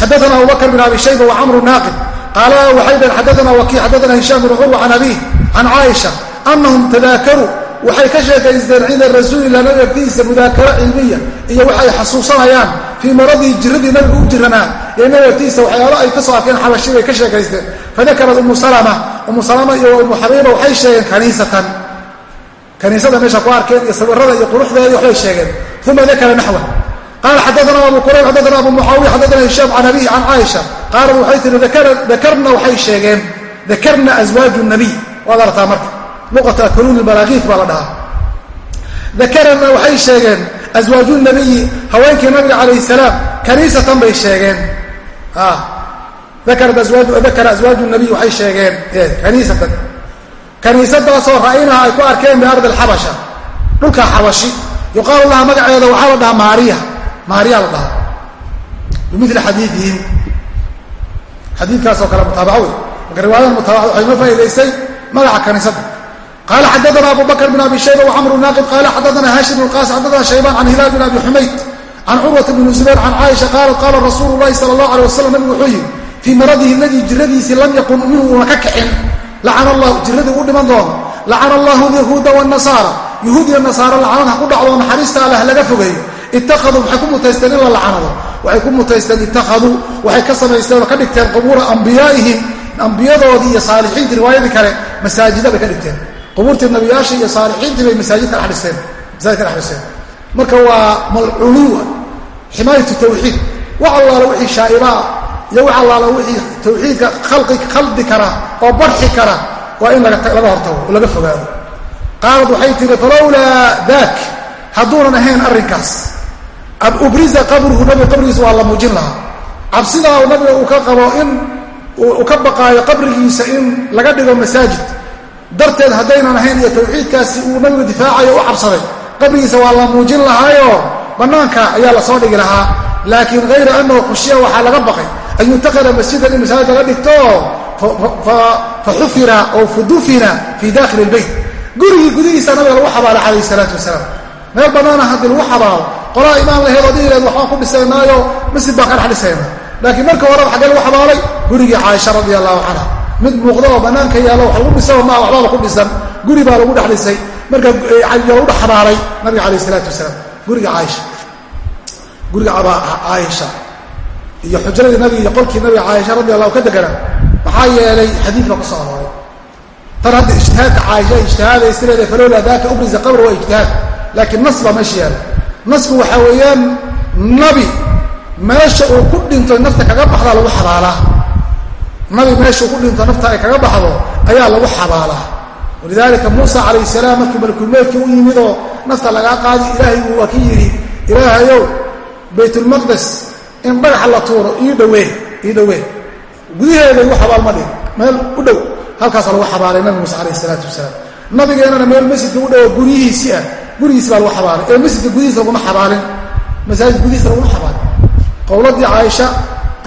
xadaana abubakr bin abi shayba wa camru naaqib. Qaala waxay dhaheen xadaana waki xadaana hishaam bin curwa can abiih can caaisha anahum tadaakaruu waxay ka sheekaysteen cinda rasuulilah nabi agtiisa mudaakaro cilmiya iyo waxay xasuusanayaan fii maradii jiradii nabiga u jiranaa iyo nabi agtiisa waxyaalo ay ka soo arkeen xabashi bay ka sheekaysteen. Fadakarad umu salama. Umu salama iyo umu xabiiba waxay sheegeen kaniisatan. Kaniisada meesha ku arkeen iyo sawirada iyo quruxdeeda waxbay sheegeen. Uma dakara naxwa. Qaala xadaana abu qurayb xadaana abu mucaawiya xadaana hishaam can abihi can caaisha. Qaalat waxay tihi dakarna waxay sheegeen. Dakarna aswaaju nabiy. Waad artaa marka. Luqata kanuun balaakiif baa la dhahaa. Dakarna waxay sheegeen aswaaju nabiyi haweenkii nabiga calayh salaam kaniisatan bay sheegeen. Dakara aswaaju nabiy waxay sheegeen. Kaniisatan kaniisadaasoo ra'aynaha ay ku arkeen biardi alxabasha dhulka xabashi. Yuqaalu laha magaceeda waxaa la dhahaa maariya. Maariya la dhahaa. Bimili xadiiihim xadiikaasoo kale mutaabaco wey marka riwaayadan mutaabacad waxay noo faa'idaysay magaca kaniisada qala xadana abu bakr bn abi shayba wcamru naaqid qala xadana hashim bn qaas xadana shaybaan can hilaal bin abi xumayd can curwata bn zubayr can caaisha qaalat qaala rasuulu lahi sala allah alay wasalam nabigu wuxuu yihi fii maradihi ladii jiradiisii lam yakun minhu una ka kicin lacana allahu jiradii u dhiman doono lacana allahu lyahuuda wnasaara yuhuud iyo nasaara lacanad ha ku dhacdo naxariista alleh laga fogeeyo ittakhaduu waxay ku mutaysteen in la lacanado waxay ku mutaysteen ittakhaduu waxay ka samaysteen oo ka dhigteen qubuura ambiyaa'ihim ambiyadoodii iyo saalixiintii riwaayadii kale masaajida bay ka dhigteen qubuurtii nabiyaasha iyo saalixiintii bay masaajid ka dhiseen masaajid ka dhex dhiseen marka waa malculuwa ximaayatu tawxiid. Wax allaala wixii shaa'ibaa iyo wax allaala wixii tawxiidka khaldi kara oo barxi kara waa in laga hortago oo laga fogaado. Qaalad waxay tihi falowlaa daak hadduunan ahayn arrinkaas ubriza qabruhu nabiga qabrigiisa waa la muujin lahaa. Cabsidaa nabiga uu ka qabo in uu ka baqaayo qabrigiisa in laga dhigo masaajid darteed haddaynan ahayn iyo tawxiidkaasi uu nabigu difaacayo u cabsaday qabrigiisa waa la muujin lahaayo. Bannaanka ayaa la soo dhigi lahaa. Laakiin hayra annahu khushiya waxaa laga baqay an yuntaqada masjidan in masaajid laga dhigto. Fa xufira oo fudufina fii dakhili ilbeyt gurigii gudihiisa nabiga lagu xabaalo calayh salaatu wasalaam. Meel bannaana haddii lagu xabaalo qolaa imaan laheed oo dhihi laheed ku dhisaynaayo masjid baan ka dhex dhisayna laakiin marka horeba xaggee lagu xabaalay gurigii caaisha radia allahu canha mid muuqda oo bannaanka yaalla wax lagu dhisaba maa waxbaaba ku dhisan. Guri baa lagu dhex dhisay. Marka lagu dhex xabaalay nabiga calayh isalaatu wasalaam. Guriga caaisha. Guriga caaisha. Iyo xujradii nabiga iyo qolkii nabiga caaisha radi allahu ka deganaa maxaa yeelay xadiid baa ku soo arooray tan hadda ijtihaadka caaisha ijtihaadaysa leedahay falowlaa daaka ubrisa qabra waa ijtihaad. Laakiin nas baa meesha yaalla nasku waxaa weeyaan nabi meesha uu ku dhinto nafta kaga baxdaa lagu xabaalaa nabi meeshuu ku dhinto nafta ay kaga baxdo ayaa lagu xabaalaa walidaalika muusa calayh salaam markii malakulmeedkii u yimid oo nafta lagaa qaadi ilaahay uu waa ki yidhi ilaahayow baytulmaqdes in dhagaxa la tuuro ii dhawee ii dhawee gudaheeda igu xabaal ma dhihin meel u dhow halkaasaa lagu xabaalay nabi muuse calayh isalaatu wasalaam. Nabigeennana meel masjidka u dhowo guryihiisii ah gurigiis baa lagu xabaalay. Ee masjidka gudihiisa laguma xabaalin masaajid gudihiisa laguma xabaalin. Qowladii caaisha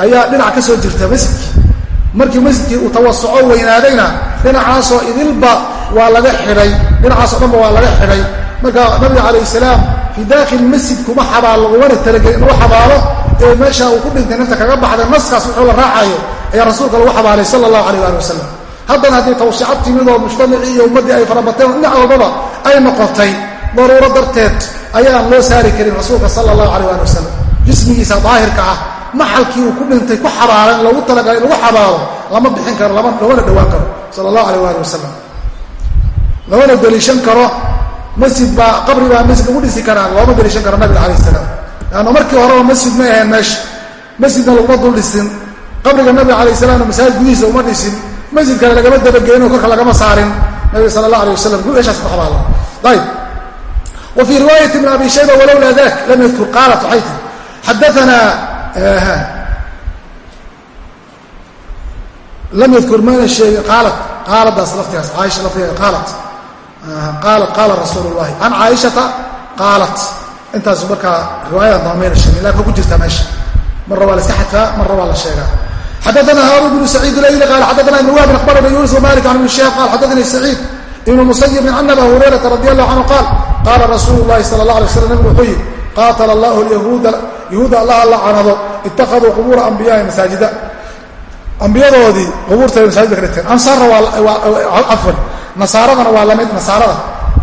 ayaa dhinac ka soo jirta masjidkii markii masjidkii uu tawasuco weynaadayna dhinacaasoo idilba waa laga xidhay dhinacaasoo dhanba waa laga xidhay. Marka nabiga calayh salaam fii daakili masjid kuma xabaal lagumana talagelin lagu xabaalo. Ee meesha uu ku dhintay nafta kaga baxday naskaas wuxuu la raacayo ayaa rasuulka lagu xabaalay sala allahu alayh ali wasalam haddana haddii tawsicad timid oo mujtamacii iyo ummaddii ay farabateen dhinac walbaba ay noqotay. Daruuro darteed ayaan loo saari karin rasuulka sala allahu alayh ali wasalam jismigiisa daahirka ah maxalkii uu ku dhintay ku xabaalan in loogu talagalay in lagu xabaalo lama bixin karo lamana dhowaan karo sala allahu alayh ali wasalam lamana deliishan karo masjid baa qabri baa masjid lagu dhisi karaa looma deliishan karo nabiga calayh salaam. Leanna markii horeba masjid may ahayn meesha masjidna laguma dul dhisin qabriga nabiga calayh salaamna masaajid gudihiisa uma dhisin masjid kale lagama dabageenin korka lagama saarin nabiga sala allah alay wasalam meeshaas ku xabaala ayb wa fii riwaayati ibn abi shayba walowlaa dak lam yadkur qaalat lam yadkur mana sheegin qaalat qaaladaas laftigaas caaisha laftigeeda qaalat. Qaalat qaala rasuulu llahi can caaishata qaalat. Intaasu markaa riwaayadan dama mayna sheegin laakiin ku meesha. Marra waa la iska xadfaa waa la sheegaa. Xadaana haarun bnu saciid layli qaala xadaana ibn wahbin akhbarana yunus malik can ibn shihab qaal xadaanii saciid ibn musayibin can abi hurayrata radi allahu canhu qaal qaala rasuulu llahi sala allah alay slam nabigu wuxuu yihi qaatala allahu lyahuuda yahuuda allah la canado ittakhaduu qubuura ambiyaai masaajida. Ambiyadoodii qubuurtay masaajid bay ka dhigteen. Ansaarna waa cafwan nasaaradana waa la mid nasaarada.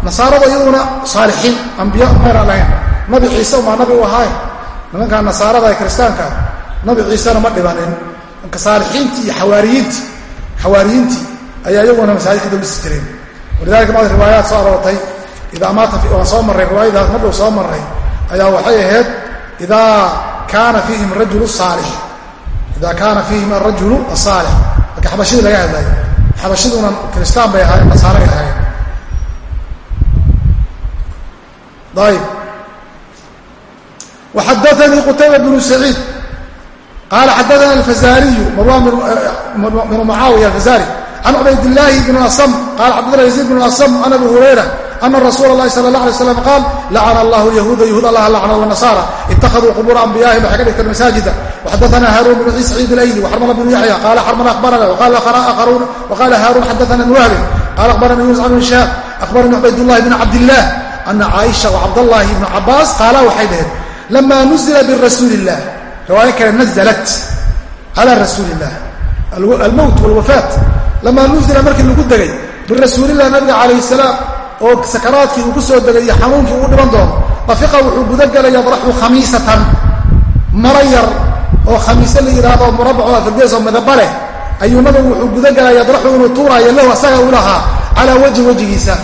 Nasaarada iyaduna saalixiin ambiya maynan lahayn. Nabi ciise umaa nabi u ahaaye nimankaa nasaarada ee kiristaanka nabi ciisena ma dhibanin marka saalixiintii iyo xawaariyiintii xawaariyiintii ayaa iyaguna masaajidka dambisi jireen. Walidalika bacd riwaayaat soo aroortay. Idaa maata waan soo marray riwaayadaas madhow soo marray ayaa waxay ahayd idaa kaana fiihim rajulu saalix idaa kaana fiihim arajulu asaalix marka xabashidii laga hadlayo xabashiduna kristaan bay ahaayeen nasaaray ahaayeen ayb waxadaanii qutayba bnu saciid qaala xadaana alfazariyu marwan bnu mucaawiya alfazari can cubaydillaahi bn asam qala cabdullah yaziid bn asam can abi hurayra ana rasuula اlahi sala اla alay slam qaal lacana allahu yahuuda yahuud allah lacna wanasaara ittakhaduu qubuura anbiyahim waxay ka dhigteen masaajida waxadaana haaruun bnu ciisa ciid ilayli waxarmala bnu yaxya qaala xarmala akhbarana waqala haaruun xadaana ibn wahbin qala akhbarana yunus can shaab akhbarani cubaydullahi bn cabdillaah ana caaisha wacabdallahi ibnu cabaas qaala waxay dhaheen lama nuzila birasuuli illah riwaayo kale nazalat cala rasuuli illah almowt walwafaat lamaa nuzila markii lagu degay birasuulilah nabiga calayh salaam oo sakaraadkii uu ku soo degay iyo xanuunkii uu dhiban doono dafiqa wuxuu gudagelay yadraxu khamiisatan. Mara yar oo khamiise la yidhaahdo murabaco afirgees oo midaba ayuu nabigu wuxuu gudagelay yadraxu inuu tuuraayo lahu asaga u lahaa calaa wajhi wejigiisa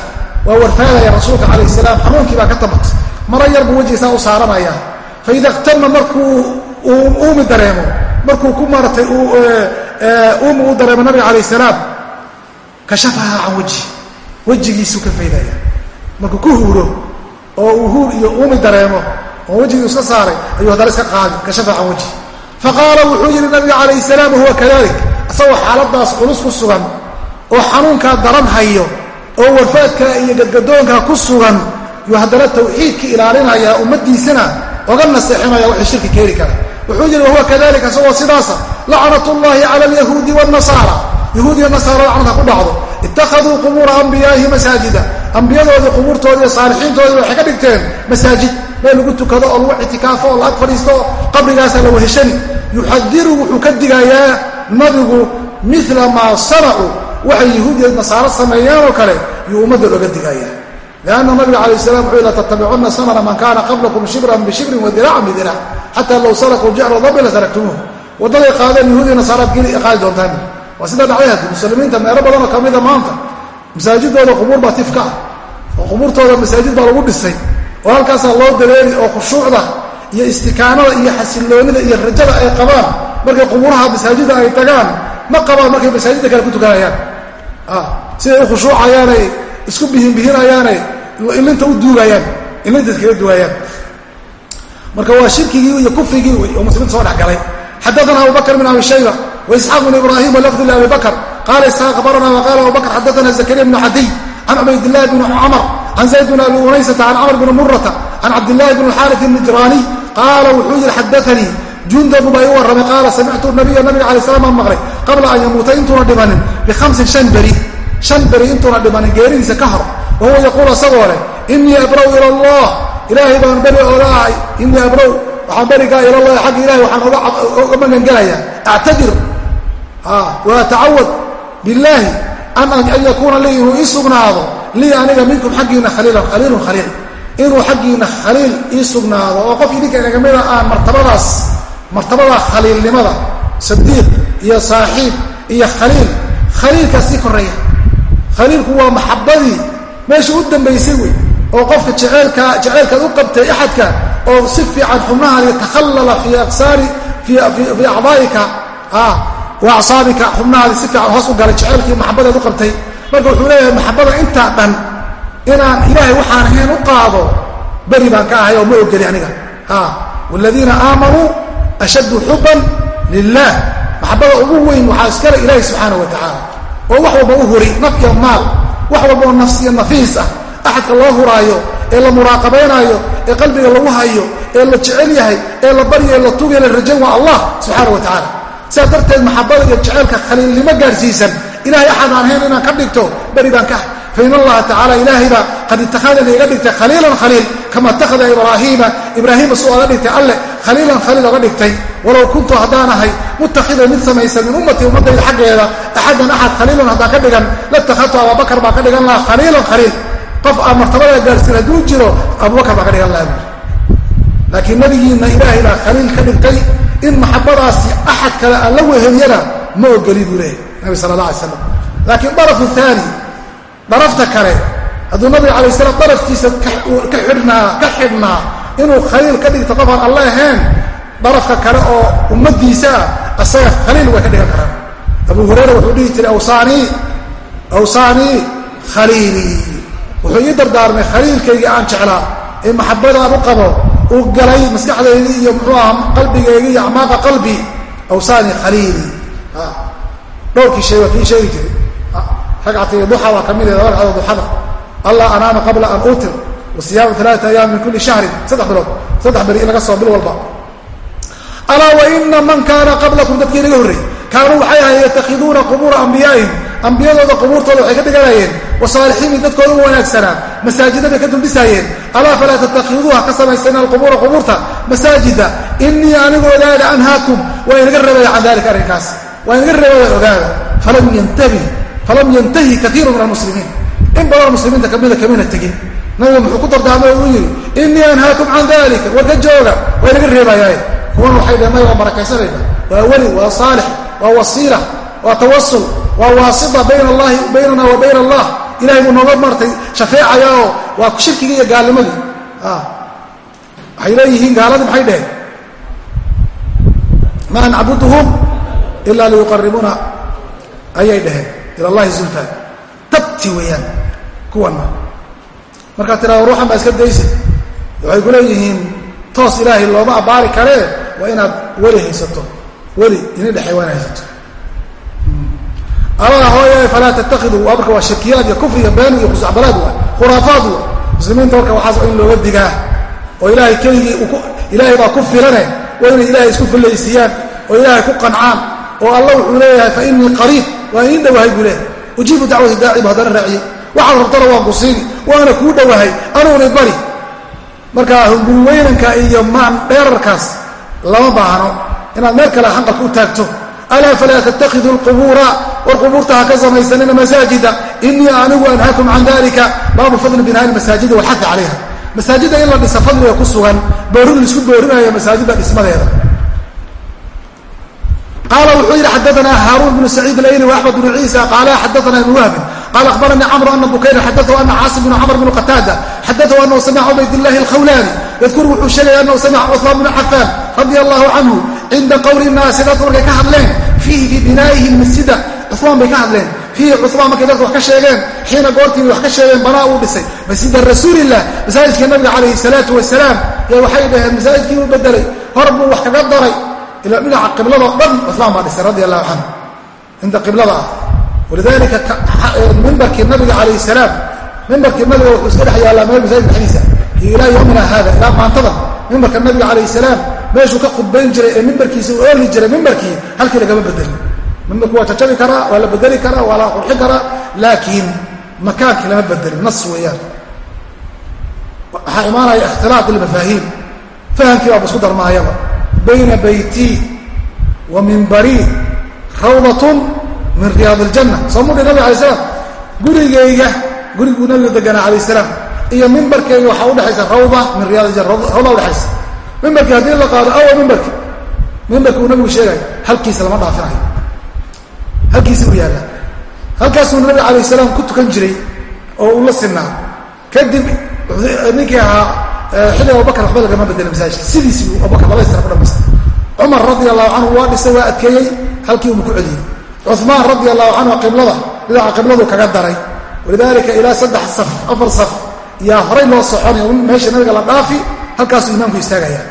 waa warfaadaya rasuulka calayh salaam xanuunkii baa ka tabat. Mara yar buu wejigiisa u saaranaya. Faida iktama markuu uumi dareemo markuu ku maratay uumi uu dareemo nabiga calayh salaam kashafaha can wajhi wejigiisuu ka faydaya markuu ku huuro oo uu huur iyo uumi dareemo oo wejigii iska saaray ayuu haddana iska qaadi kashafaha can wajhi faqaala wuxuu yidhi nabiga calayh salaam huwa kadalik. Isagoo xaaladaas culus ku sugan oo xanuunkaa daran hayo oo warfaadka iyo gadgadoonka ku sugan yuu haddana tawxiidka ilaalinaya ummadiisana oga naseexinaya wixii shirki keeni kara. Wuxuu yidhi wahuwa kadalika isagoo sidaasa lacnat llahi cala alyahuudi wاnasaara yahuud iyo nasaara lacnata ku dhacdo ittakhaduu qubuura anbiyaahi masaajida ambiyadoodii qubuurtoodii saalixiintoodii waxay ka dhigteen masaajid meel lagu tukado oo lagu ictikaafo oo la ag fadhiisto oo qabrigaasa la weheshani yuxadiru wuxuu ka digayaa nabigu mila maa sanacuu waxay yahuud iyo nasaaro sameeyeen oo kale yuu ummadda looga digayaa lianna nabiga calayh salam wuxuu la tattabicunna sanana man kaana qablakum shibran bishibrin wadiraacan bidirac xataa low salakuu jecra dabi la saraktumuuh waa sida dhacday muslimiinta meelo badanoo kamida maanta. Masaajidooda qubuur baa tifka ah oo qubuurtooda masaajid baa lagu dhisay oo halkaasaa loo dareeri oo khushuucda iyo istikaanada iyo xasiloonida iyo rajada ay qabaan. Markay qubuuraha masaajida ay tagaan ma qabaan markay masaajidda kale ku tukanayaan. Siday u khushuucayaanay isku bihinbihinayaanay ilinta u duugayaan ilinta iskaga duugayaan marka waa shirkigii iyo kufrigii wey oo muslimiinta soo dhexgalay. Xadaana abu bakr bn abi waisxaaq bn ibrahim walafdi labi bakr qaala isxaaq abarana waqala abu bakr xadaana zakariya bn cadiy can cubaydillahi bn camr can zayd bn abi unaysata can camr bn murata can cabdillahi bn alxaarif الnijraani qaala wuxuu yihi xadaanii jundabu baa ii warramay qaala samictu nabiya nabiga alay slam aan maqlay qabla an yamuuta intuuna dhimanin bihamsin shan beri shan beri intuuna dhimanin geeridiisa ka hor wa huwa yaquulu isagoo leh inii abraw ila allah ilaahay baan beri oga ahay inii abraw waxaan berigaa ilallahi xagga ilahay waxaan oga magangelayaa actadir wa atacawad billaahi an yakuuna lii inuu ii sugnaado lii aniga minkum xaggiina khaliilun khaliil. Inuu xaggiina khaliil ii sugnaado oo qof idinka inagamida aan martabadaas martabada khaliilnimada sadiiq iyo saaxiib iyo khaliil khaliilkaas sii koreeya khaliilku waa maxabadii meesha u dambaysay wey oo qofka jeceelka jeceelkaad u qabtay axadka oo si fiican xubnahaadi takhallala fii aksaari fii acdaa'ika wa acsaabika xubnahaadi si fiican hoos u galay jeceelkii maxabadaad u qabtay. Marka wuxuu leeyahay maxabada intaa dhan inaan ilaahay waxaan ahayn u qaado beri baan ka ahay oo ma ogeli aniga. Waaladiina aamanuu ashaddu xuban lilah maxabada ugu weyn waxaa iskale ilaahi subxaana wa tacaala. Oo wax walba u huri naf iyo maal. Wax walba oo nafs iyo nafiis ah. Axadka loo huraayo ee la muraaqabaynaayo ee qalbiga lagu hayo ee la jecel yahay ee la barya ee la tuugaya la rajan waa allah subxaana wa tacaala sidaas darteed maxabada iyo jeceelka khaliilnimo gaarsiisan ilahay axad aan inaan ka dhigto beri baan ka fain allaha tacala ilaahaybaa qad ittakhadani iga dhigtay khaliilan khaliil kama ittakhada ibraahiima. Ibraahiima suu oga dhigtay alleh khaliilan khaliil oga dhigtay. Walow kuntu haddaan ahay mutakhidan mid samaysan min ummatii ummadayda xaggeeda axadan axad khaliilan haddaan ka dhigan latakhadtu abubakar baan ka dhigan lahaa khaliilan khaliil. Qof aan martabada gaarsiin hadduu jiro abubakar baan ka dhigan lahaa. Laakiin nabigiina ilaahay baa khaliil ka dhigtay in maxabadaasi axad kale aan la weheliyana ma ogoli buu leeyahy nabi sala allah alay slam laakiin darafu aani darafta kale hadduu nabiga alay slam darafkiisa ka xidhnaa ka xidhnaa inuu khaliil ka dhigto qofaan alla ahayn darafka kale oo ummadiisa ah asaga khaliil way ka dhigan karaan. Abu hurayra wuxuu dhihi jiray awsaanii awsaanii khaliilii wuxuu ii dardaarmay khaliilkayga aan jeclaa ee maxabada aan u qabo uu galay maskaxdaydii iyo muxuu aha qalbigayga iyo acmaaqa qalbi awsaanii khaliilii dhowrkii shay kii sheegi jiray. Ragcatay duxa waa ka mid ah ragcada duxada. Allah anaama qabla an utir wasiyaamu alaata ayaam min kulli shahrin. Saddex bilood. Saddex beri in laga soo bil walba. Alaa waina man kaana qablakum dadkii inaga horreeyey kaanuu waxay ahayen yatakhiduuna qubuura ambiyaaihim ambiyadooda qubuurtooda waxay ka dhiganayeen wasaalixiinii dadkooda u wanaagsanaa masaajida bay ka dulbisaayeen alaa falaa tattakhiduuha ka samaysana alqubuura qubuurta. Masaajida inii anigu ogaada anhaakum. Waa inaga reebaya can dalika arrinkaas. Waa inaga reebaya ogaada falam yantahi kaiiru min almuslimiin in badan muslimiinta kamida kamina tegin. Nabiga muxuu ku dardaarmay uu yidhi inii anhaakum can dalika war ka jooga waa inaga reebayaaye. Kuwan waxay dheen may waa barakaysanayna waa weli waa saalix waa wasiila waa tawasul waa waasita baynana wa bayna allah. Ilahay buu nooga martay shafeecayaoo waa shirkigii iyo gaalnimadii. Waxay leeyihiin gaaladii maxay dheheen maa nacbuduhum ila liyuqaribuna ayay dheheen ila allahi zulfa tabti weeyaan kuwana markaad tirahdo ruuxan baa iska daysa waxay ku leeyihiin toos ilaahay looma abbaari karee. Waa inaad weli haysato. Weli ini dhexay waa ina haysato alaa hooya falaa tattakiduu waa marka waa shirkiyaad iyo kufri iyo been iyo khusacbalaad waa khuraafaad wa muslimiinta marka waxaas in looga digaa oo ilaahay keligii ilaahay baa ku filane waa inay ilaahay isku fillaysiiyaan oo ilaahay ku qancaan oo alla wuxuu leeyahay fa inii qariib waa iin dhowahay buu leeyahay. Ujiibu dacwati daaci bu haddana raaciyey. Waxaad rabtana waan ku siini waana kuu dhowahay anuuna bari. Marka hunguriweynanka iyo maan dheerarkaas lama baahno inaad meel kale xanqalka u taagto alaa falaa tattakiduu lqubuura war qubuurta ha ka samaysanina masaajida. Inii anigu anhaakum can dalika baabu fadli binaa'i masaajida walxai calayha. Masaajida in la dhisa fadliga ku sugan boorin la isku boorinayo masaajida dhismadeeda. Qaala wuxuu yidhi xadaana haaruun bnu saciid alayli waaxmed bnu ciisa. Qaala xadaana ibn wahbin qala akhbaranii camru ana bukayra xadatahu ana caasim bnu camr bnu qataada xadatahu anahu samica cubaydillahi alkhawlaani. Yadkuru wuxuu sheegaya anahu samica cuثmaan bnu cafaan radia allahu canhu cinda qowli naasi dadku markay ka hadleen fiihi fii binaa'ihi masjida cumaan bay ka hadleen fiihi cumaan markay dadku wax ka sheegeen xiina goortii bay wax ka sheegeen banaa uu dhisay masjida rasuulilah masaajidkii nabiga calayhi salaatu wasalaam ya waxay dhaheen masaajidkii uu bedelay hor buu wax kaga daray ila dhinaca qibladoo dhan cumaan baa dhisay radi allahu canhu cinda qiblada ah walidalika mimbarkii nabiga calayh salaam mimbarkii nabiga wuxuu iska dhex yaallaa meel masaajid dhexdiisa iyo ilaa yowmina haada ilaa maantada mimbarka nabiga calayh salaam meeshuu ka khudbayn jiray ee mimbarkiisa uu ooli jiray mimbarkii halkii lagama bedelin. Mimbarku waa jajabi karaa waa la bedeli karaa waa la qurxi karaa laakiin makaankii lama bedelin nas weeyaan. Waxaa imaanaya ikhtilaaq ilmafaahiim fahamkii baaba isku darmaayaba. Bayna beytii wa mimbarii rawdatun min riyaad iljanna soo mudhi nabig alay slam gurigayga guriguu nabiga deganaa calayh salaam. Iyo mimbarkayga waxaa udhexaysa rawda min riyaad iljanna rawda udhexaysa mimbarkii haddii la qaado awa mimbarki mimbarki uu nabigu sheegayo halkiisa lama dhaafinayo. Halkiisa u yaalla halkaasuu nabiga calayh salaam ku tukan jiray oo uu la sinaa. Kadib ninkii ahaa xilli abubakar waxba lagama bedelay masaajidka. Sidiisii abubakar laba sana ku dhamaystay cumar radia allahu canhu waa dhisay waa adkeeyey halkii uuma ku celiyey. Cumaan radia allahu canhu qiblada dhinaca qibladu kaga daray. Walidaalika ilaa saddex saf afar saf. Yaa horay loo soconay meesha nabiga la dhaafi halkaasuu imaamku istaagaya.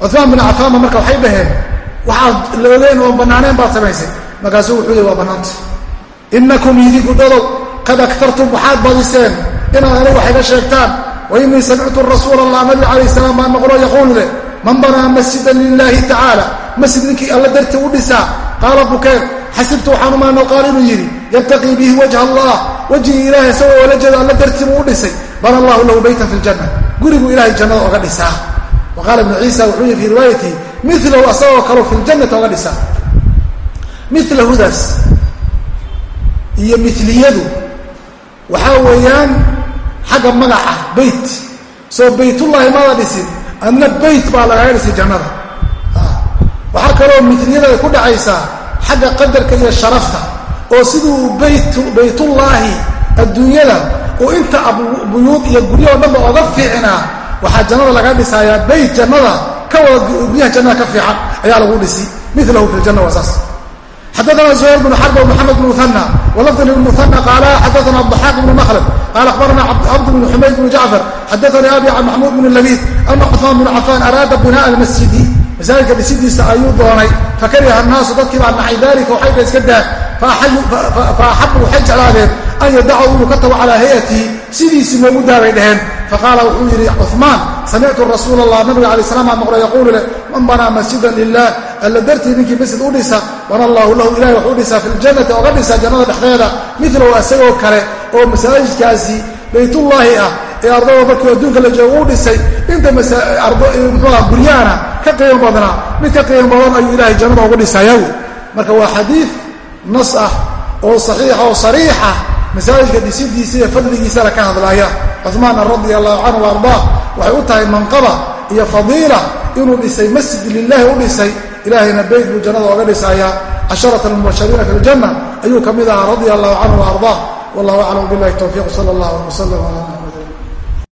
Cumaan bin cafaanba marka waxay dhaheen waxaad la ogeen oon banaaneen baad samaysay. Markaasuu wuxuu yihi waa bannaanta inakum idinku dadow qad aktartum waxaad badiseen inaad anigu wax iga sheegtaan wa inii samictu rasuula allah nabi calayh salaam baa noqlo yaquulu leh man banaa masjidan lilahi tacaala masjid ninkii alla darti u dhisaa qaala bukeyr xasibtu waxaan umaano qaal inuu yidhi yabtaqii bihi wajha allah wejigii ilahay isagoo oola jeedo alla dartii buu u dhisay bana allahu lahu baytan fi ljanna guriguu ilahay jannada oga dhisaa. Wa qaala ibnu ciisa wuxuu yihi fii riwaayatihi milahu asagoo kaleo fi ljannati oga dhisaa. Milahudaas iyo miliyadu waxaa weeyaan xagga magaca beyt soo baytullaahi mada dhisin adna beyt baa lagaga dhisay jannada. Waxaa kaloo miliyada ay ku dhacaysaa xagga qadarka iyo sharafta oo siduu baytullaahi adduunyada oo inta buyuud iyo guryaho dhanba oga fiicnaa waxaa jannada laga dhisayaa bayt jannada ka wada guryaha jannada ka fiican ayaa lagu dhisi milahu fi ljanna waa saas xadana زهير بن xرب ومحamed بن مثنى ولفظ بن مثنى قال xadana الضحاq بن مخلد قال أخبرنا cبد بن حmayd بن جعفر xadثnي أbي عن محمود بن اللبيد أن cثمان بن cفان أراada بناء المسجد masaajidka dhisidiisa ayuu doonay. Fakariha annaasu dadkii baa nacay daalika waxay ba iska daa faaxabu waxay jeclaadeen an yadacaw inuu ka tago calaa hayatihi sidiisii loogu daabay dheheen faqaala wuxuu yidhi cumaan samictu rasuul allah nabiga alay salamaa maqla yaquulu leh man banaa masjidan lilah alla dartii ninkii masjid u dhisa bana allahu lahu ilahay wuxuu dhisaa filjannati oga dhisaa jannada dhexdeeda midlow asagoo kale oo masaajidkaasi baytullaahi ah ee ardada markii adduunka la joogo u dhisay inta guryaana ka qiimo badnaa. Mid ka qiimo badan ayuu ilahay jannada ugu dhisayagu marka waa xadiid nas ah oo saxiixa oo sariixa masaajidka dhisidiisa iyo fadligiisana ka hadlaya cumaana radia allahu canhu ardaa waxay u tahay manqaba iyo fadiila inuu dhisay masjid lilahi u dhisay. Ilaahayna beyt buu jannada oga dhisaya. Casharata almubashariina fi ljanna ayuu ka mid ahaa radia allahu canhu ardaa wallahu aclam bilahi towfiiq sala allah wslam ala